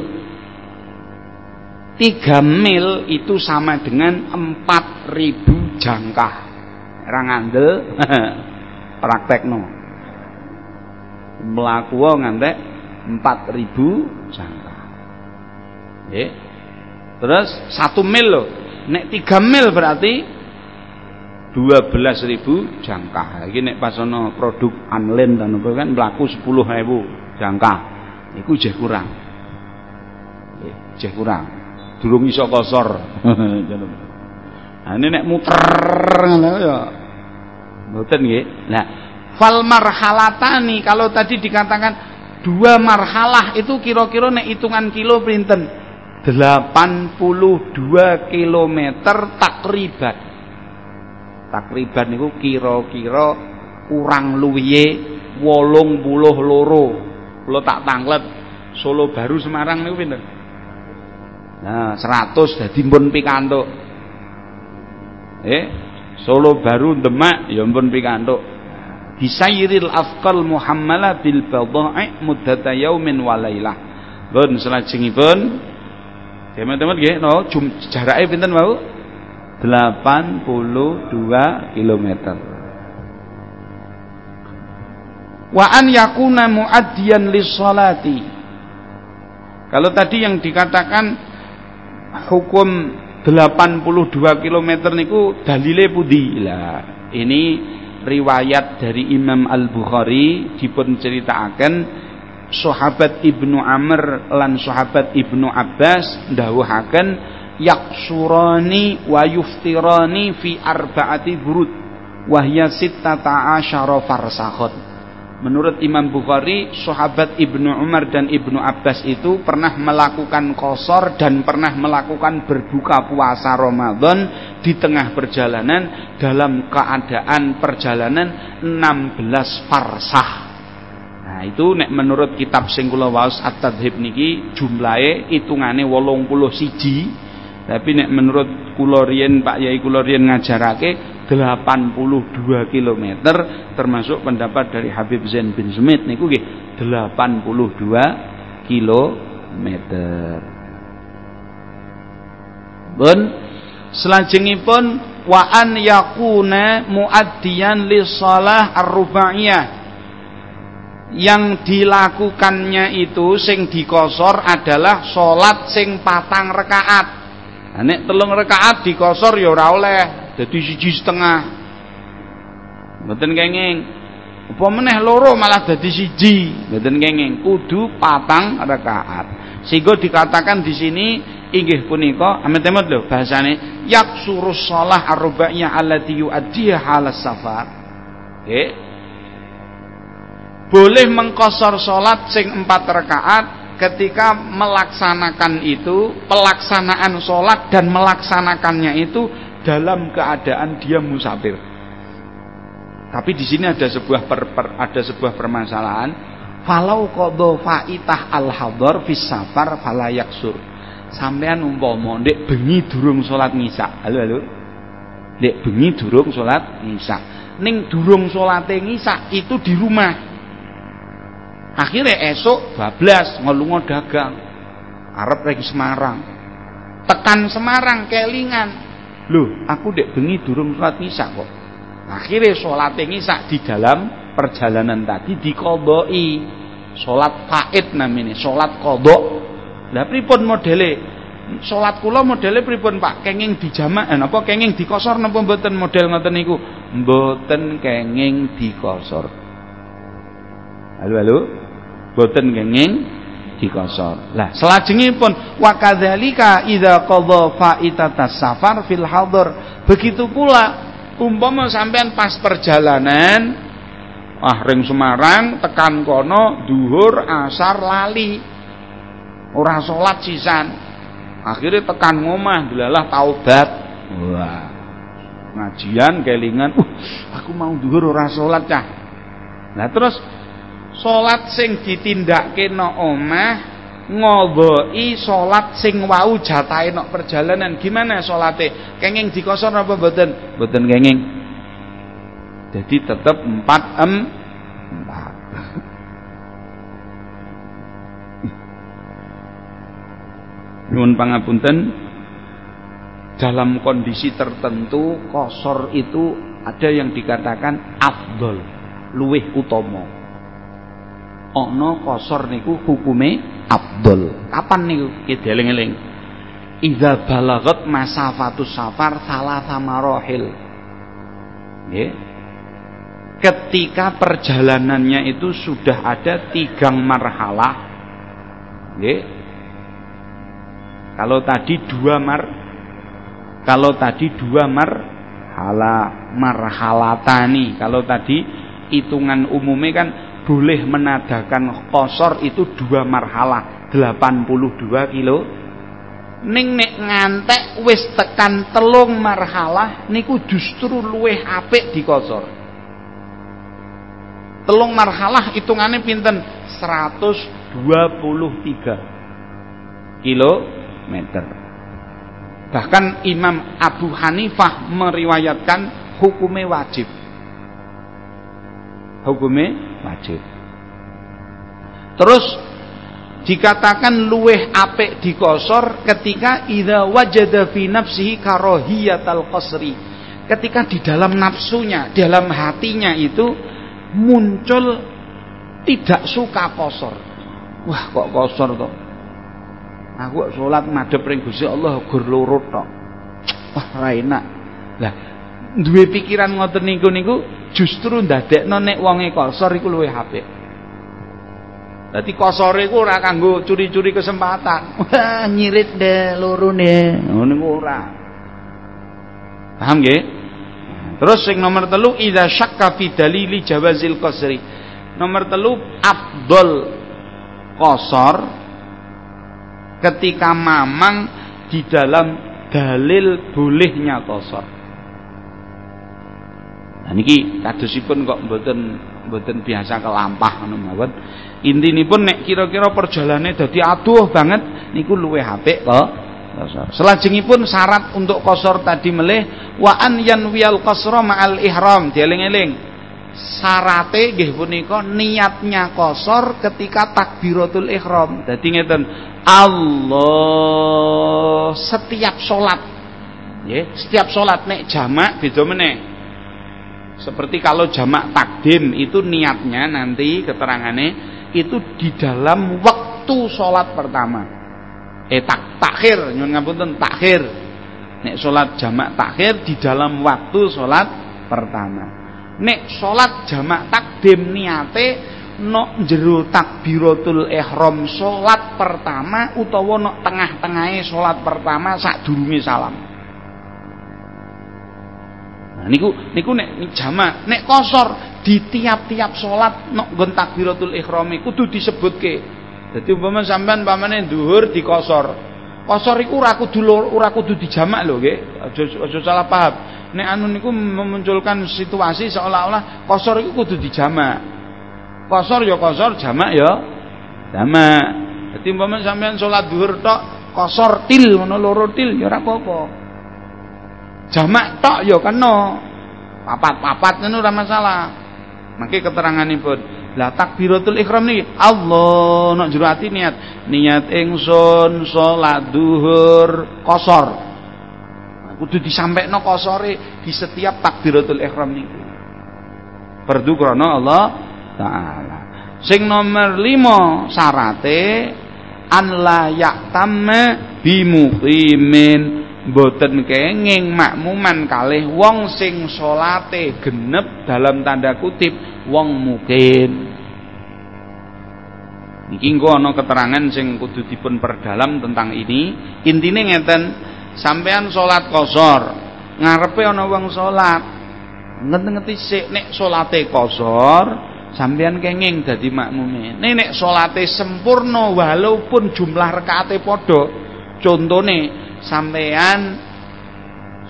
3 mil itu sama dengan 4000 jangkah. Ora ngandel praktekno. Mlaku ngantek 4000 jangkah. Nggih. Terus 1 mil loh. Nek 3 mil berarti 12.000 jangkah. Iki nek pas ana produk online dan apa kan mlaku 10.000 jangkah. Iku jeh kurang. Jeh kurang durung iso kosor. nah, ini nek muter ya. Mboten nggih. Nah, fal marhalatani kalau tadi dikatakan dua marhalah itu kira-kira nek hitungan kilo pinten? 82 km takriban. Takriban niku kira-kira kurang luwihe 82 Kula tak tanglet Solo Baru Semarang niku pinten? Nah, 100 dadi pun pikantuk. Eh, Solo baru Demak ya pun pikantuk. Bisairil afqal muhammala bil bada'i muddata yaumin wa lailah. Pun salajengipun teman-teman nggih no jarake pinten wau? 82 km. Wa an yakuna muaddiyan lis salati. Kalau tadi yang dikatakan hukum 82 km niku dalile pundi? Lah ini riwayat dari Imam Al-Bukhari dipun ceritakaken sahabat Ibnu Amr lan sahabat Ibnu Abbas ndawuhaken yaksurani wa yuftirani fi arba'ati burud wahya sittata asyara farsakhot Menurut Imam Bukhari, sahabat Ibnu Umar dan Ibnu Abbas itu pernah melakukan kosor dan pernah melakukan berbuka puasa Ramadan di tengah perjalanan dalam keadaan perjalanan 16 farsah. Nah, itu nek menurut kitab sing kula waos At-Tadhib niki jumlahe hitungane 81. Tapi nek menurut kula riyen Pak Yai kula ngajarake 82 km termasuk pendapat dari Habib Zain bin Sumit niku nggih 82 km. Pun selajengipun wa an yakuna muaddiyan li shalah ar-rubaiyah yang dilakukannya itu sing dikosor adalah salat sing patang rakaat. Nah, nek telung rakaat dikosor ya ora oleh, dadi siji setengah. Mboten kenging. Apa meneh loro malah dadi siji? Mboten kenging. Kudu patang rakaat sehingga dikatakan di sini inggih punika amet-amet lho bahasane yaksurus shalah arba'iyah allati yu'addiha halas safar. Nggih. Boleh mengkosor salat sing empat rakaat ketika melaksanakan itu pelaksanaan sholat dan melaksanakannya itu dalam keadaan dia musafir. Tapi di sini ada sebuah per, per, ada sebuah permasalahan. Falau qadha faitah al hadar fis safar fala yaksur. Sampean umpama ndek bengi durung salat ngisa. Halo halo. Ndek bengi durung salat ngisa. Ning durung salate ngisa itu di rumah. Akhirnya esok bablas ngelungo dagang. Arab lagi Semarang. Tekan Semarang kelingan Loh, aku dek bengi durung sholat isya kok. Akhirnya sholat isya di dalam perjalanan tadi dikodoi. Sholat faid namanya, sholat kodok. Lah pripun modele? Sholat kula modele pripun Pak? Kenging dijamak eh, napa kenging dikosor napa mboten model ngoten niku? Mboten kenging dikosor. Halo halo. Mboten kenging dikosor. Lah selajengipun wa kadzalika idza qadha faitatas safar fil hadar. Begitu pula umpama sampean pas perjalanan ah ring Semarang tekan kono duhur asar lali ora salat sisan akhirnya tekan ngomah delalah taubat wah ngajian kelingan uh aku mau duhur ora salat cah nah terus salat sing ditindakke no omah ngobohi salat sing wau jatahe nok perjalanan. Gimana salate? Kenging dikosor apa mboten? Mboten kenging. Jadi tetap empat em empat. Nyuwun pangapunten. Dalam kondisi tertentu kosor itu ada yang dikatakan afdol luweh utomo ono kosor niku hukume abdul. Kapan niku? Kita eling-eling idza balagat masafatus safar salah sama rohil nggih. Ketika perjalanannya itu sudah ada tiga marhalah. Nggih. Kalau tadi dua mar kalau tadi dua mar hala marhalatani. Kalau tadi hitungan umumnya kan boleh menadakan kosor itu dua marhalah 82 kilo. Ning nek ngantek wis tekan telung marhalah niku justru luweh apik di kosor telung marhalah hitungannya pinten? 123 kilometer Bahkan Imam Abu Hanifah meriwayatkan hukumnya wajib. Hukumnya wajib. Terus dikatakan luweh apik dikosor ketika idza wajada fi nafsihi karahiyatal qasri. Ketika di dalam nafsunya, dalam hatinya itu muncul tidak suka kosor. Wah, kok kosor toh? Aku sholat madhep ring Gusti Allah gur tok. Wah, ra enak. Lah, duwe pikiran ngoten niku niku justru ndadekno nek wonge kosor iku luwih apik. Dadi kosore iku ora kanggo curi-curi kesempatan. Wah, nyirit deh lorone. Ngono niku ora. Paham nggih? Terus sing nomor telu idza syakka fi dalili jawazil qasri. Nomor telu afdol kosor ketika mamang di dalam dalil bolehnya kosor. Nah niki kadosipun kok mboten mboten biasa kelampah ngono mawon. Intinipun nek kira-kira perjalanane dadi aduh banget niku luwih apik kok. Selajengipun syarat untuk kosor tadi melih wa an yanwiyal qasra ma'al ihram. Dieling-eling. Sarate nggih punika niatnya kosor ketika takbiratul ihram. Dadi ngeten, Allah setiap sholat ya, setiap sholat nek jamak beda meneh seperti kalau jamak takdim itu niatnya nanti keterangannya itu di dalam waktu sholat pertama. Eh tak takhir nyun ngapunten takhir. Nek sholat jamak takhir di dalam waktu sholat pertama. Nek sholat jamak takdim niate nok jero takbiratul ihram salat pertama utawa nok tengah-tengahe salat pertama sadurunge salam. Nah niku niku nek jamak, nek kosor di tiap-tiap salat nok nggon takbiratul ihram kudu disebutke. Dadi umpama sampean pamane dhuwur dikosor. Kosor iku ora kudu ora kudu dijamak lho nggih. Aja aja salah paham. Nek anu niku memunculkan situasi seolah-olah kosor iku kudu dijamak. Kosor ya kosor, jamak ya jamak. Dadi umpama sampean salat zuhur tok kosor til ngono loro til ya ora apa-apa. Jamak tok ya kena. Papat-papat ngono ora masalah. Mangke keteranganipun. Lah takbiratul ihram niki Allah nak jero ati niat. Niat ingsun salat zuhur kosor. Nah, kudu disampaikno kosore di setiap takbiratul ihram niku. Perdu krana Allah taala. Sing nomor lima syarate an la yaktamme bimuqimin boten kenging makmuman kalih wong sing salate genep dalam tanda kutip wong mukim. Niki engko ana keterangan sing kudu dipun perdalam tentang ini. Intine ngeten, sampean salat kosor, ngarepe ana wong salat. Ngerti-ngerti sik nek salate kosor, sampean kenging dadi makmume. Nek salate sempurna walaupun jumlah rakaate padha. Contone sampean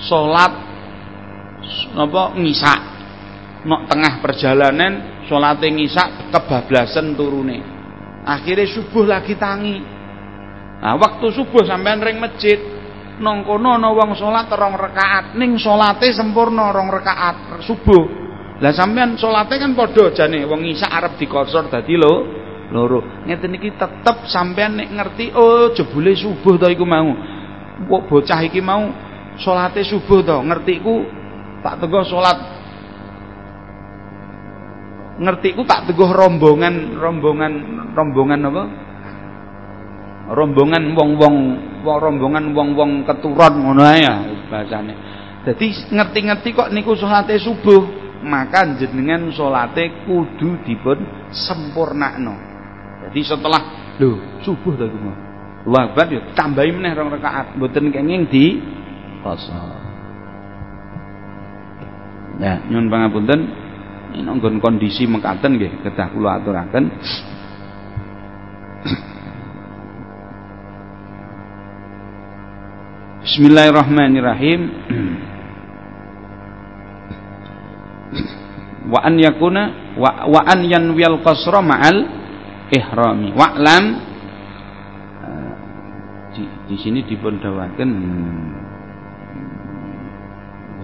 salat napa ngisak. Nok tengah perjalanan salate ngisak kebablasan turune. Akhirnya subuh lagi tangi. Nah, waktu subuh sampean ring masjid nang kono ana wong salat rong rakaat ning salate sempurna rong rakaat subuh lah sampean salate kan padha jane wong isa arep dikosor dadi lho loro. Ngeten iki tetep sampean nek ngerti oh jebule subuh to iku mau. Kok bocah iki mau salate subuh to, ngertiku tak teguh salat ngertiku tak teguh rombongan rombongan rombongan apa? Rombongan wong-wong wong rombongan wong-wong keturun ngono ya bahasane. Dadi ngerti-ngerti kok niku salate subuh, maka jenengan salate kudu dipun sempurnakno. Jadi setelah lho subuh ta mau. Allahu Akbar ya tambahi meneh rong rakaat, mboten kenging di kosor. Nah, nyun pangapunten nggon kondisi mekaten nggih kedah kula aturaken. Bismillahirrahmanirrahim. wa an yakuna wa, wa an yanwiyal qasra ma'al ihrami. Wa'lam di, sini dipun dawaken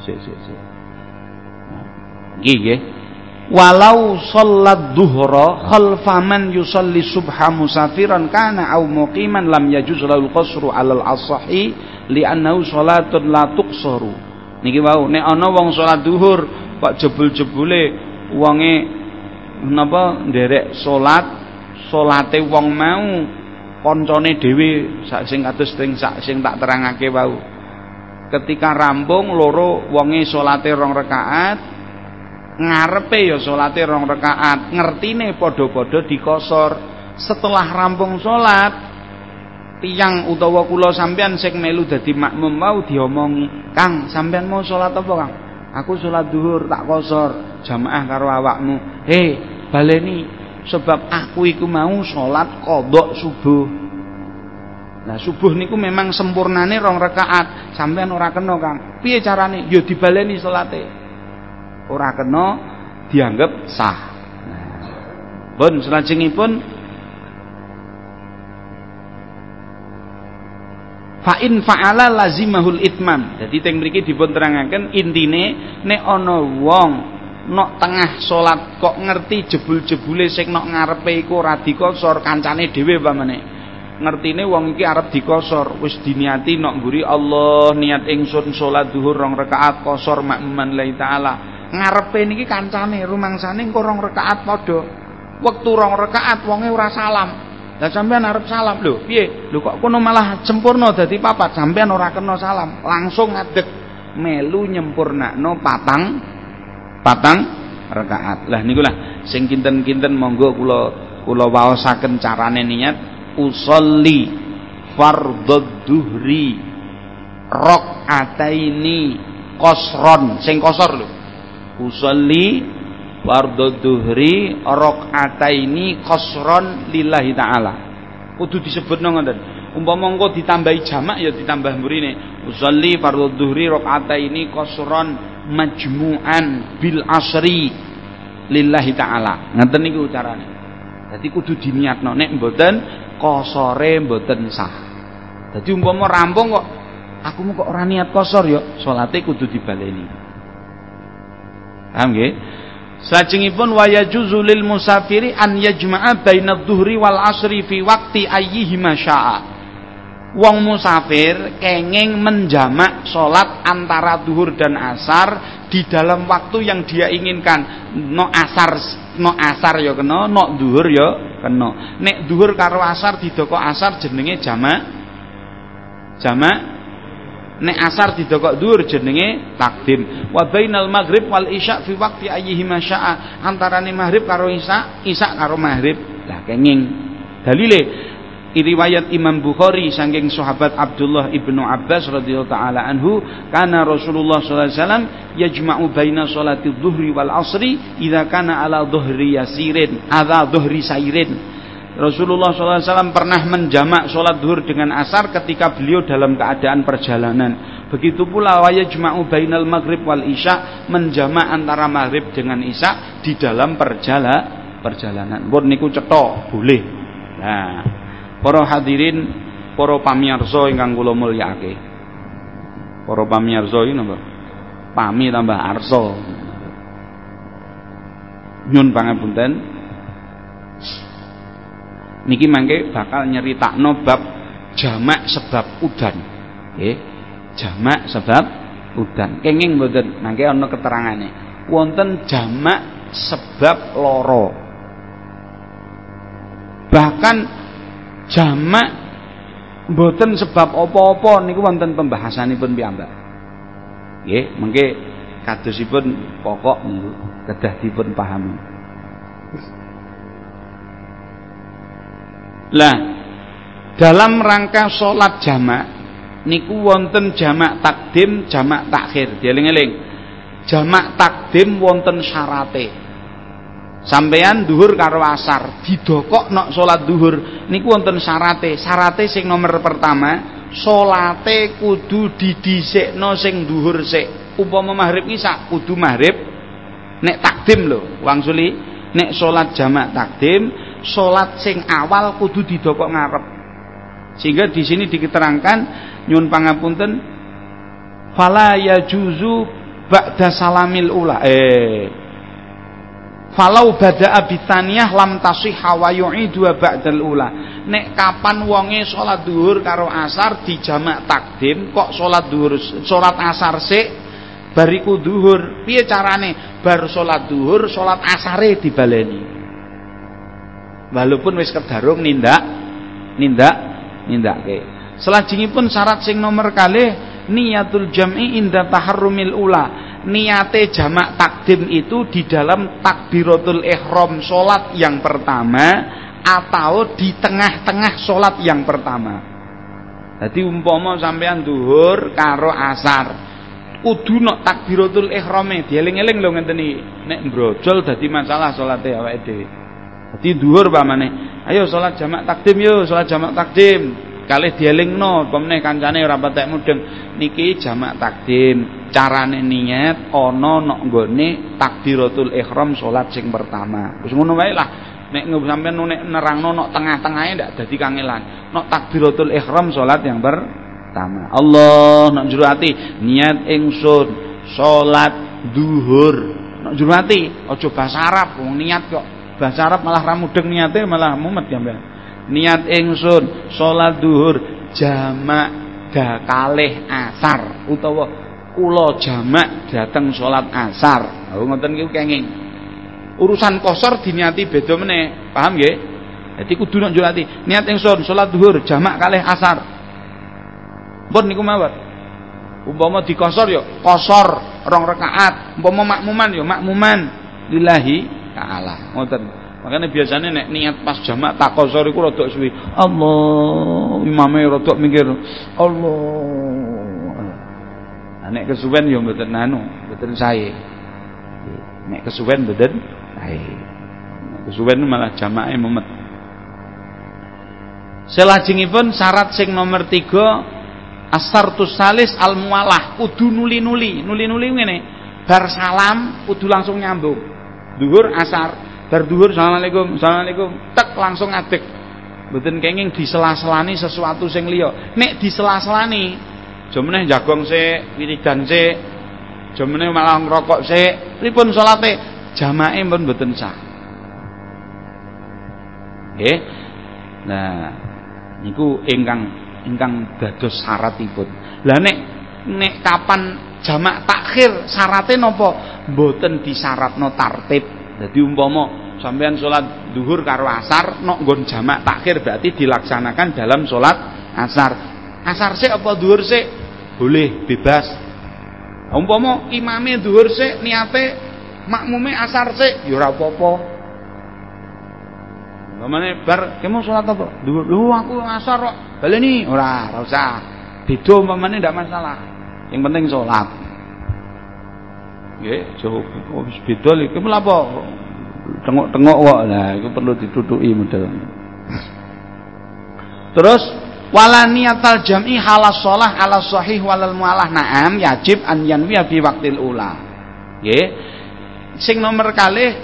sik sik sik. Nggih nggih. Walau sholat duhra khalfa man yusalli subha musafiran kana au muqiman lam yajuz lahu qasru alal asahi li'annahu sholatun la tuqsaru. Niki wau nek ana wong salat duhur kok jebul-jebule wonge napa nderek salat salate wong mau koncone dhewe sak sing kados sing sak sing tak terangake wau. Ketika rampung loro wonge salate rong rakaat ngarepe ya salate rong rakaat ngertine padha-padha dikosor. Setelah rampung salat tiang utawa kula sampean sing melu dadi makmum mau diomongi Kang sampean mau salat apa Kang? Aku salat duhur tak kosor. Jamaah karo awakmu. He baleni sebab aku iku mau salat kodok subuh. Nah subuh niku memang sempurnane rong rakaat sampean ora kena Kang. Piye carane? Ya dibaleni salate ora kena dianggap sah. Pun selajengipun fa in fa'ala lazimahul itmam. Dadi teng mriki dipun terangaken intine nek ana wong nok tengah salat kok ngerti jebul-jebule sing nok ngarepe iku ora dikosor kancane dhewe pamane. ngertine wong iki arep dikosor wis diniati nok mburi Allah niat ingsun salat zuhur rong rakaat kosor makmuman lillahi taala. Ngarepe niki kancane rumangsane engko rong rakaat padha. Wektu rong rakaat wonge ora salam. Lah sampean arep salam lho piye? Lho kok kono malah sempurna dadi papat? Sampean ora kena salam langsung ngadeg melu nyempurnakno patang patang rakaat lah niku lah sing kinten-kinten monggo kula kula waosaken carane niat usolli fardhu duhri rakaataini kosron. Sing kosor lho. Usolli fardhu duhri rakaataini qasron lillahi taala. Kudu disebutno ngoten. Umpama engko ditambahi jamak ya ditambah mburine. Usolli fardhu duhri rakaataini qasron majmu'an bil asri lillahi taala. Ngoten niku carane? Dadi kudu diniatno. Nek mboten kosore mboten sah. Dadi umpama rampung kok aku kok ora niat kosor ya salate kudu dibaleni. Paham nggih? Salajengipun wa yajuzu lil musafiri an yajma'a baina dhuhri wal asri fi waqti ayyihima syaa. Wong musafir kenging menjamak salat antara duhur dan asar di dalam waktu yang dia inginkan. No asar no asar ya kena, no duhur ya kena. Nek duhur karo asar didoko asar jenenge jamak jamak. Nek asar didokok dhuwur jenenge takdim. Wa bainal maghrib wal isya fi waqti ayyihima syaa antarane maghrib karo isya isya karo maghrib. Lah kenging. Dalile riwayat Imam Bukhari saking sahabat Abdullah ibnu Abbas radhiyallahu taala anhu kana Rasulullah sallallahu alaihi wasallam yajma'u baina salati wal asri idza kana ala dhuhri yasirin ala dhuhri sairin Rasulullah SAW pernah menjamak sholat duhur dengan asar ketika beliau dalam keadaan perjalanan. Begitu pula wayajma'u bainal maghrib wal isya menjamak antara maghrib dengan isya di dalam perjala, perjalanan. Pun niku cetok boleh. Nah, para hadirin, para pamirsa ingkang kula mulyake. Para pamirsa iki napa? Pami tambah arsa. Nyun pangapunten niki mangke bakal nyeritakno bab jamak sebab udan. Nggih. Jamak sebab udan. Kenging mboten? Mangke ana keterangane. Wonten jamak sebab loro bahkan jamak mboten sebab apa-apa niku wonten pembahasanipun piyambak. Nggih mengke kadosipun pokok niku kedah dipun pahami lah dalam rangka sholat jamak niku wonten jamak takdim jamak takhir. Dieling-eling. Jamak takdim wonten syarate sampeyan duhur karo asar didokok nok salat duhur. Niku wonten syarate. Syarate sing nomor pertama salate kudu didhisikno sing duhur sik. Umpama maghrib ngisak kudu maghrib nek takdim lho wangsuli nek salat jamak takdim salat sing awal kudu didokok ngarep. Sehingga di sini diketerangkan nyun pangapunten fala yajuzu ba'da salamil ula eh falau bada abitaniyah lam tasihha wa yu'idu ba'dal ula. Nek kapan wonge salat duhur karo asar dijamak takdim kok salat duhur salat asar sik bariku duhur. Piye carane? Bar salat duhur salat asare dibaleni. Walaupun wis kedarung nindak nindak nindake selajengipun syarat sing nomor kalih niatul jam'i inda taharrumil ula niate jamak takdim itu di dalam takbiratul ihram salat yang pertama atau di tengah-tengah salat yang pertama. Jadi umpama sampean duhur karo asar kudu nok takbiratul ihrame dieling-eling lho ngenten iki nek brojol dadi masalah salate awake dhewe. Dadi dhuwur pamane ayo salat jamak takdim yo salat jamak takdim. Kalih dielingno pemene kancane ora patek mudeng. Niki jamak takdim carane niat ana nok nggone takbiratul ihram salat sing pertama. Wis ngono wae lah. Nek sampean nek nerangno nok tengah-tengahe ndak dadi kangelan. Nok takbiratul ihram salat yang pertama. Allah nok jero ati niat ingsun salat duhur. Nok jero ati aja bahasa Arab wong niat kok. Bahasa Arab malah ramudeng niate malah mumet ya mbak. Niat ingsun salat duhur jamak da kalih asar utawa kula jamak dateng salat asar. Lha ngoten niku kenging. Urusan kosor diniati beda meneh. Paham nggih? Dadi kudu nek njurati niat ingsun salat duhur jamak kalih asar. Pun niku mawon. Umpama dikosor ya kosor rong rakaat umpama makmuman ya makmuman. Lillahi taala. Ngoten. Makanya biasanya nek niat pas jamak takosor iku rada suwi. Allah imame rada mikir Allah nek kesuwen ya mboten anu mboten sae. Nek kesuwen mboten sae. Kesuwen malah jamake memet Selajengipun syarat sing nomor tiga asartus salis al mualah kudu nuli-nuli. Nuli-nuli ngene bar salam kudu langsung nyambung. Duhur asar bar duhur assalamualaikum assalamualaikum. Tek langsung ngadeg. Mboten kenging disela-selani sesuatu sing liya. Nek disela-selani jomene jagong sik wiridan sik. Jomene malah ngrokok sik. Pripun salate jamae pun mboten sah. Nggih. Nah niku ingkang ingkang dados syaratipun. Lah nek nek kapan jamak takhir syarate napa mboten disyaratno tartib. Dadi umpama sampean salat duhur karo asar nok nggon jamak takhir berarti dilaksanakan dalam salat asar asar sik apa duhur sik boleh bebas umpama imame duhur sik niate makmume asar sik ya ora apa-apa bar kemo salat apa? Duhur. Lho aku asar kok. Baleni ora, ora usah. Beda umpamane ndak masalah. Yang penting salat. Nggih, jauh wis beda iki menapa? Tengok-tengok kok. Nah, itu perlu ditutuki model. Terus wala niyatal jam'i halas shalah ala sahih walal mualah na'am yajib an yanwiya fi waqtil ula. Nggih. Sing nomor kalih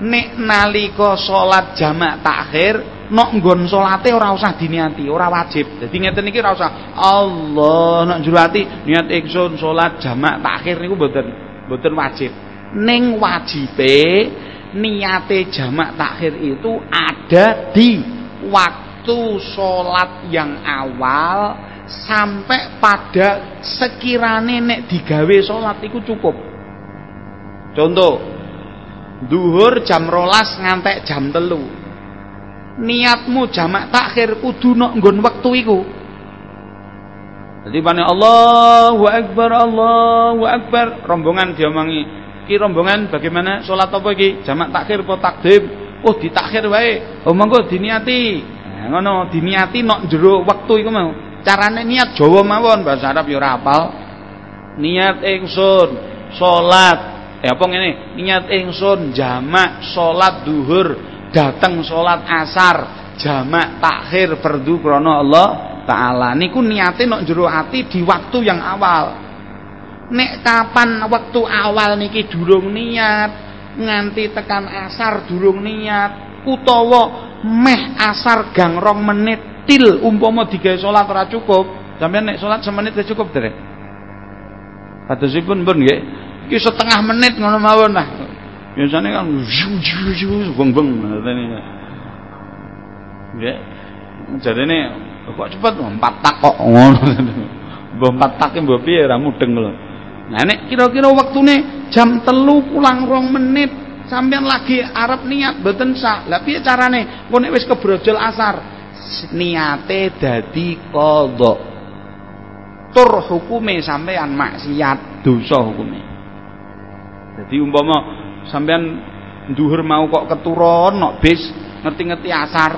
nek nalika salat jamak takhir nok nggon salate ora usah diniati, ora wajib. Dadi ngeten iki ora usah Allah nok jero ati niat ingsun salat jamak takhir niku mboten mboten wajib. Ning wajibe niate jamak takhir itu ada di waktu sholat yang awal sampai pada sekirane nek digawe sholat itu cukup. Contoh, duhur jam rolas ngantek jam telu. Niatmu jamak takhir kudu nok nggon wektu iku. Jadi pane Allahu Akbar Allahu Akbar rombongan diomongi ki rombongan bagaimana sholat apa iki jamak takhir apa takdim oh ditakhir wae oh monggo diniati ngono diniati nok jero wektu iku mau. Carane niat Jawa mawon bahasa Arab ya ora niat ingsun salat eh apa ngene? Niat ingsun jamak salat duhur dateng salat asar jamak takhir fardu krana Allah taala. Niku niate nok jero ati di waktu yang awal. Nek kapan waktu awal niki durung niat nganti tekan asar durung niat utawa meh asar gang rong menit til umpama digawe salat ora cukup. Sampeyan nek salat semenit wis cukup derek Padosipun pun nggih. Iki setengah menit ngono mawon lah biasanya kan beng beng ngene. Nggih. Jarene kok cepet? Empat tak kok. Ngono. Mbah empat tak mbah piye? Ora mudeng lho. Nah nek kira-kira waktune jam telu pulang rong menit sampean lagi arep niat mboten sah lah piye carane? Engko nek wis kebrojol asar. Niate dadi qadha tur hukume sampean maksiat dosa hukume. Jadi umpama sampean nduhur mau kok keturun nok bis ngerti-ngerti asar.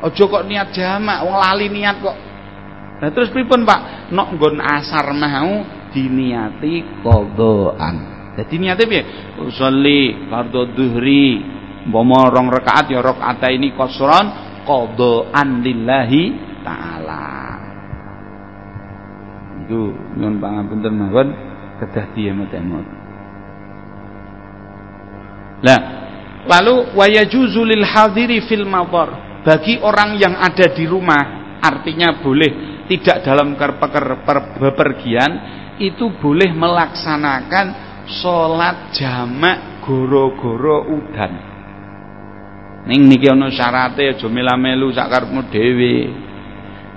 Aja kok niat jamak wong lali niat kok. Nah terus pripun Pak? Nok nggon asar mau diniati qadhaan jadi niate piye usolli fardhu dhuhri umpama rong rakaat ya rakaat ini kosron qadaan lillahi taala. Itu nyuwun pangapunten mawon kedah diemot-emot. Lah, lalu wayajuzu lil hadiri fil madar. Bagi orang yang ada di rumah, artinya boleh tidak dalam bepergian itu boleh melaksanakan sholat jamak goro-goro udan. Ning niki ana syarate aja melu sak karepmu dhewe.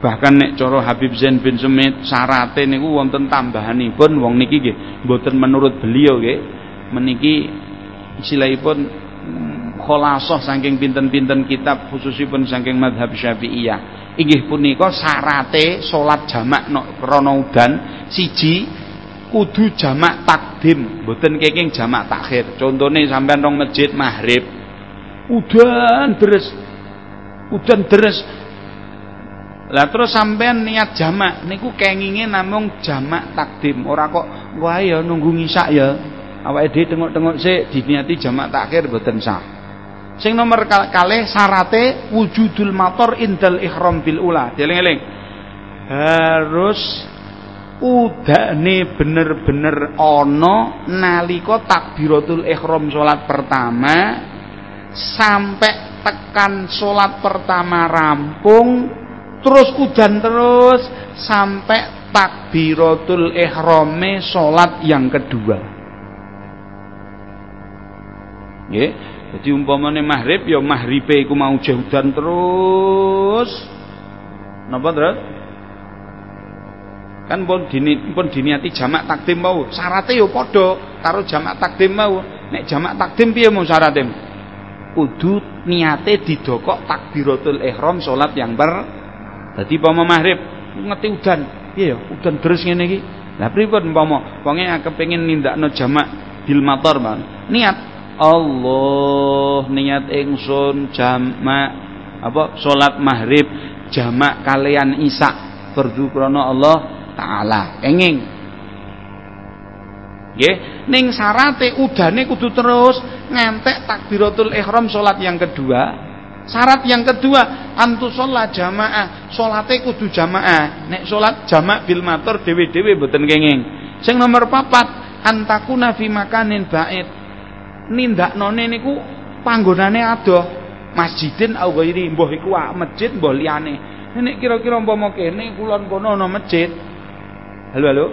Bahkan nek cara Habib Zain bin Sumit syarate niku wonten tambahanipun wong niki nggih mboten menurut beliau nggih meniki istilahipun mm, kholasah saking pinten-pinten kitab khususipun saking madhab Syafi'iyah. Inggih punika syarate salat jamak no, krana udan siji kudu jamak takdim, mboten kenging jamak takhir. Contone sampean rong masjid maghrib. Udan deres. Udan deres. Lah terus sampean niat jamak niku kenginge namung jamak takdim. Ora kok wah ya nunggu ngisak ya. Awake dhewe tengok-tengok sik diniati jamak takhir mboten sah. Sing nomor kalih syarate wujudul motor indal ihram bil ula. Dieling-eling. Harus udane bener-bener ana nalika takbiratul ihram salat pertama sampai tekan sholat pertama rampung terus udan terus sampai takbiratul ihrame sholat yang kedua. Nggih jadi umpamane maghrib ya maghribe iku mau udan terus. Napa terus kan pun dini pun diniati jamak takdim mau. Syaratnya ya padha karo jamak takdim mau. Nek jamak takdim piye mau syaratnya? Kudu niate didokok takbiratul ihram salat yang ber dadi umpama maghrib. Ngeti udan? Iya ya udan deres ngene iki. Lah pripun umpama? Wonge kepengin nindakno jamak bil matar man niat? Allah niat ingsun jamak apa? Salat maghrib jamak kalian isa fardu krana Allah taala enging Nggih, ning syarate udane kudu terus ngantek takbiratul ihram salat yang kedua. Syarat yang kedua antu sholat jamaah, salate kudu jamaah. Nek salat jamak bil matur dhewe-dhewe mboten kenging. Sing nomor papat antakuna fi makanin bait. Nindaknone niku panggonane adoh. Masjidin au ghairi, mbah iku masjid mbah liyane. Nek kira-kira umpama kene kulon kono ana masjid. Halo halo.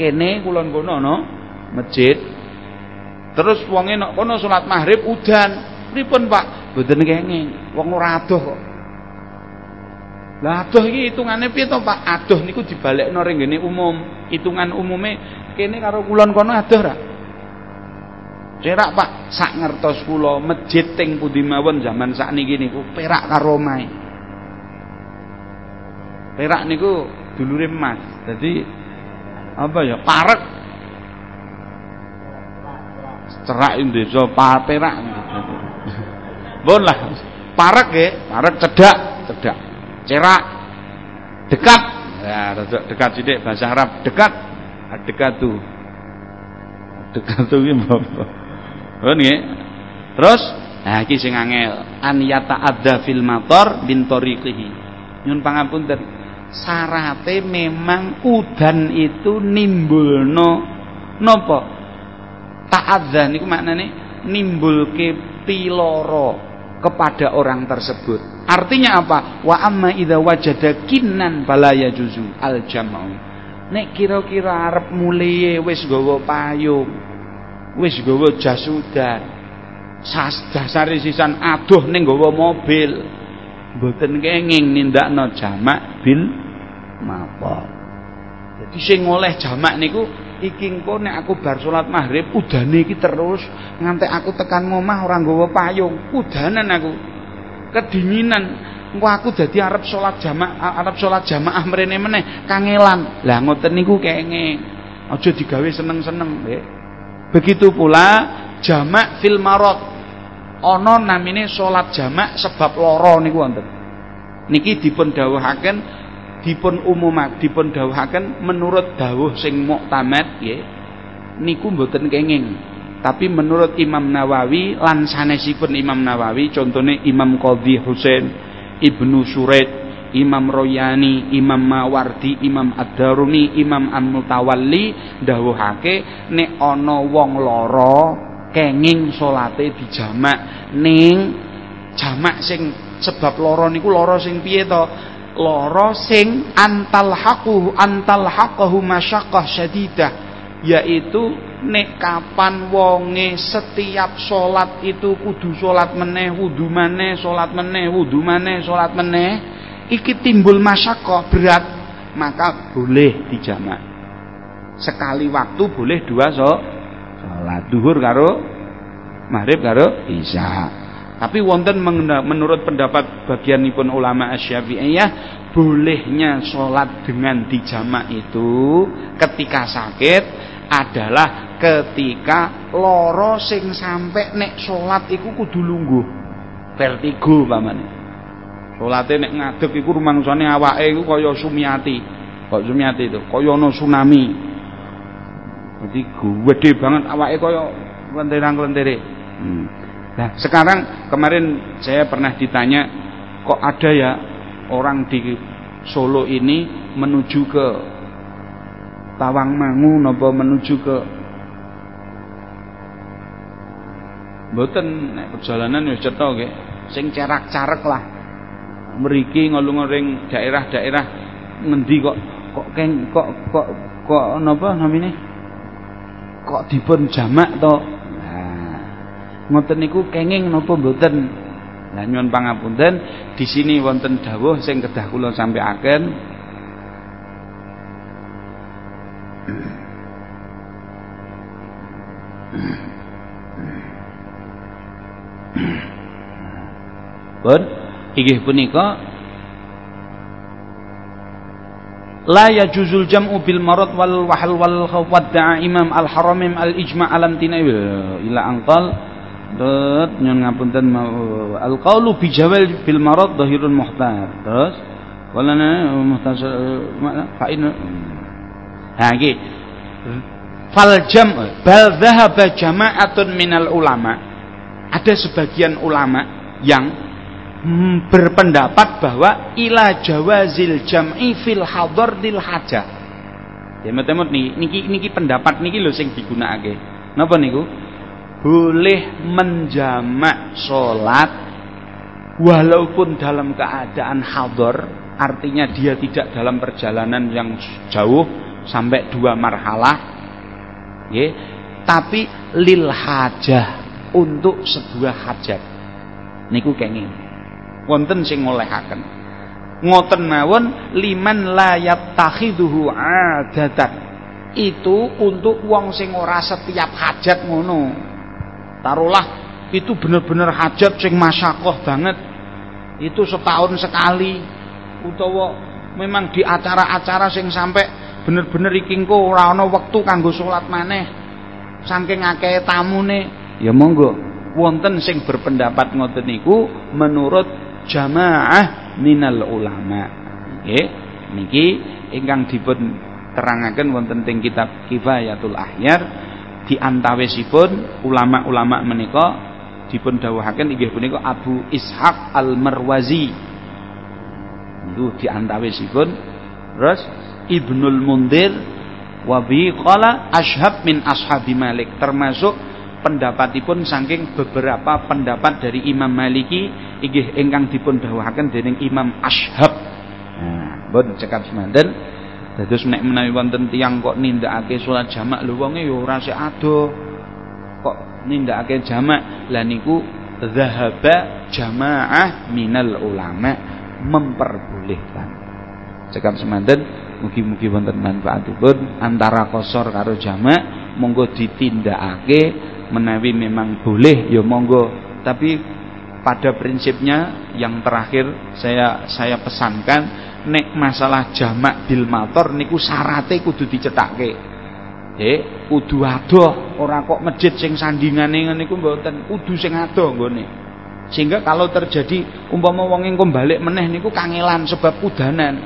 Kene kulon kono ana masjid terus wonge nek kono salat maghrib udan pripun Pak mboten kenging wong ora adoh kok Lah adoh iki hitungane piye to Pak? Adoh niku dibalekno ring ngene umum. Hitungan umume kene karo kulon kono adoh ra? Cerak Pak, sak ngertos kula masjid teng pundi mawon zaman sakniki niku perak karo omahe. Perak niku dulure emas. Jadi apa ya? Parek. Cerak desa perak. Bon lah. Parek nggih, parek cedak, cedak. Cerak. Dekat. Ya dekat sidik bahasa Arab. Dekat. Dekat tuh dekat tuh ini apa nggih. Terus nah iki sing angel. An yata'adda fil matar bin tariqihi. Nyun pangapunten sarate memang udan itu nimbulno napa ta'adza niku maknane nimbulke piloro kepada orang tersebut. Artinya apa? Wa amma idza wajada kinnan fala yajuzu al jam'u. Nek kira-kira arep mulai wis gawa payung, wis gawa jas udan. Sas dasare sisan aduh ning gawa mobil. Mboten kenging nindakno jamak bil mapa. Jadi sing oleh jamak niku iki engko nek aku bar salat maghrib udane iki terus ngantek aku tekan ngomah ora nggawa payung. Udanan aku. Kedinginan. Engko aku dadi arep salat jamaah arep salat jamaah mrene meneh kangelan. Lah ngoten niku kenge. Aja digawe seneng-seneng nggih begitu pula jamak fil marad ana namine salat jamak sebab lara niku wonten niki dipun dawuhaken dipun umumak dipun dawuhaken menurut dawuh sing muktamad nggih niku mboten kenging. Tapi menurut Imam Nawawi lan sanesipun Imam Nawawi contohnya Imam Qadhi Husain Ibnu Suraid Imam Royani Imam Mawardi Imam Ad-Darumi Imam An-Mutawalli dawuhake nek ana wong lara kenging salate dijamak ning jamak sing sebab lara niku lara sing piye to? Loro sing antal haquhu antal haqahu masyaqqah syadidah yaitu nek kapan wonge setiap salat itu kudu salat meneh wudu meneh salat meneh wudu meneh salat meneh iki timbul masyaqqah berat maka boleh dijamak. Sekali waktu boleh dua so salat duhur karo maghrib karo isya tapi wonten menurut pendapat bagianipun ulama Asy-Syafi'iyah bolehnya sholat dengan dijamak itu ketika sakit adalah ketika loro sing sampai nek sholat iku kudu lungguh. Vertigo pamane salate nek ngadeg iku rumangsane awake iku kaya sumiati. Kok sumiati itu? Kaya ana tsunami. Jadi gede banget awake kaya lenterang-lentere hmm. Nah, sekarang kemarin saya pernah ditanya, kok ada ya orang di Solo ini menuju ke Tawangmangu napa menuju ke Mboten nek perjalanan ya cetha nggih, sing cerak-carek lah. Mriki ngalung-ring daerah-daerah ngendi kok kok keng kok kok kok napa namine? Kok dipun jamak to? Ngoten niku kenging napa mboten? Lah nyuwun pangapunten di sini wonten dawuh sing kedah kula sampaiaken Pun inggih punika la yajuzul jam'u bil marad wal wahl wal khawf imam al haramim al ijma' alam tina ila angqal Dot nyon ngapunten al qaulu bi jawal fil marad dhahirun muhtar. Terus walana muhtar fa in Ha iki fal jam bal dhahaba jama'atun minal ulama. Ada sebagian ulama yang berpendapat bahwa ila jawazil jam'i fil hadar dil hajah. Ya metemut niki niki niki pendapat niki lho sing digunakake. Napa niku? Boleh menjamak sholat walaupun dalam keadaan hador artinya dia tidak dalam perjalanan yang jauh sampai dua marhalah ya, tapi lil hajah untuk sebuah hajat. Niku kenging. Wonten sing ngolehaken. Ngoten mawon liman la yattakhiduhu adatan. Itu untuk wong sing ora setiap hajat ngono taruhlah itu bener-bener hajat sing masyakoh banget. Itu setahun sekali. Utawa memang di acara-acara sing sampai bener-bener iki engko ora ana wektu kanggo salat maneh. Saking akeh tamune. Ya monggo wonten sing berpendapat ngoten niku menurut jamaah minal ulama. Nggih niki ingkang dipun terangaken wonten teng kitab Kifayatul Ahyar di antawisipun ulama-ulama menika dipun dawuhaken inggih punika Abu Ishaq Al-Marwazi. Itu di antawisipun terus Ibnul Mundir wa bi qala ashab min ashabi Malik termasuk pendapatipun saking beberapa pendapat dari Imam Maliki inggih ingkang dipun dawuhaken dening Imam Ashab. Nah, pun cekap semanten dados nek menawi wonten tiyang kok nindakake salat jamak lho wonge ya ora sik ado. Kok nindakake jamak lah niku zahaba jamaah minal ulama memperbolehkan. Cekap semanten mugi-mugi wonten manfaatipun antara kosor karo jamak monggo ditindakake menawi memang boleh ya monggo tapi pada prinsipnya yang terakhir saya saya pesankan nek masalah jamak bil motor niku syarate kudu dicetakke nggih kudu adoh. Ora kok masjid sing sandingane ngene niku mboten. Kudu sing adoh nggone. Sehingga kalau terjadi umpama wong engko balik meneh niku kangelan sebab udanan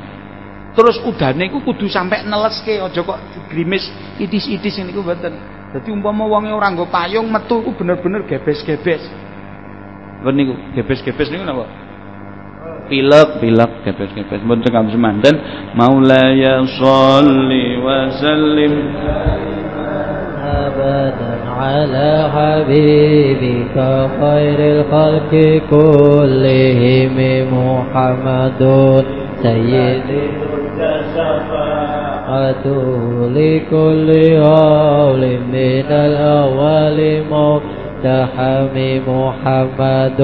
terus udane iku kudu sampai neleske aja kok grimis idis-idis niku mboten. Jadi umpama wonge ora nggo payung metu ku bener-bener gebes-gebes. Ngen niku, gebes-gebes niku napa? Pilek, pilek, gebes-gebes. Mun tekam semanten, Maulaya sholli wa sallim أبدا على حبيبك خير الخلق كلهم محمد سيد الشفاعة لكل هول من الأول مقتحم محمد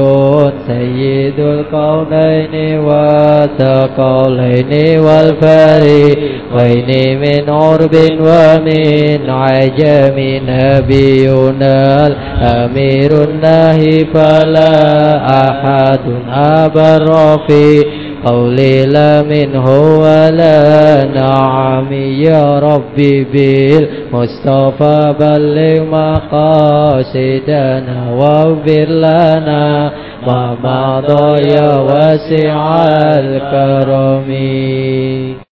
سيد الكونين والثقلين والفريقين من عرب ومن عجم نبينا الأمير النهي فلا أحد أبر في قولي لا منه ولا نعم يا ربي بالمصطفى بلغ مقاصدنا واغفر لنا ما مضى يا واسع الكرم.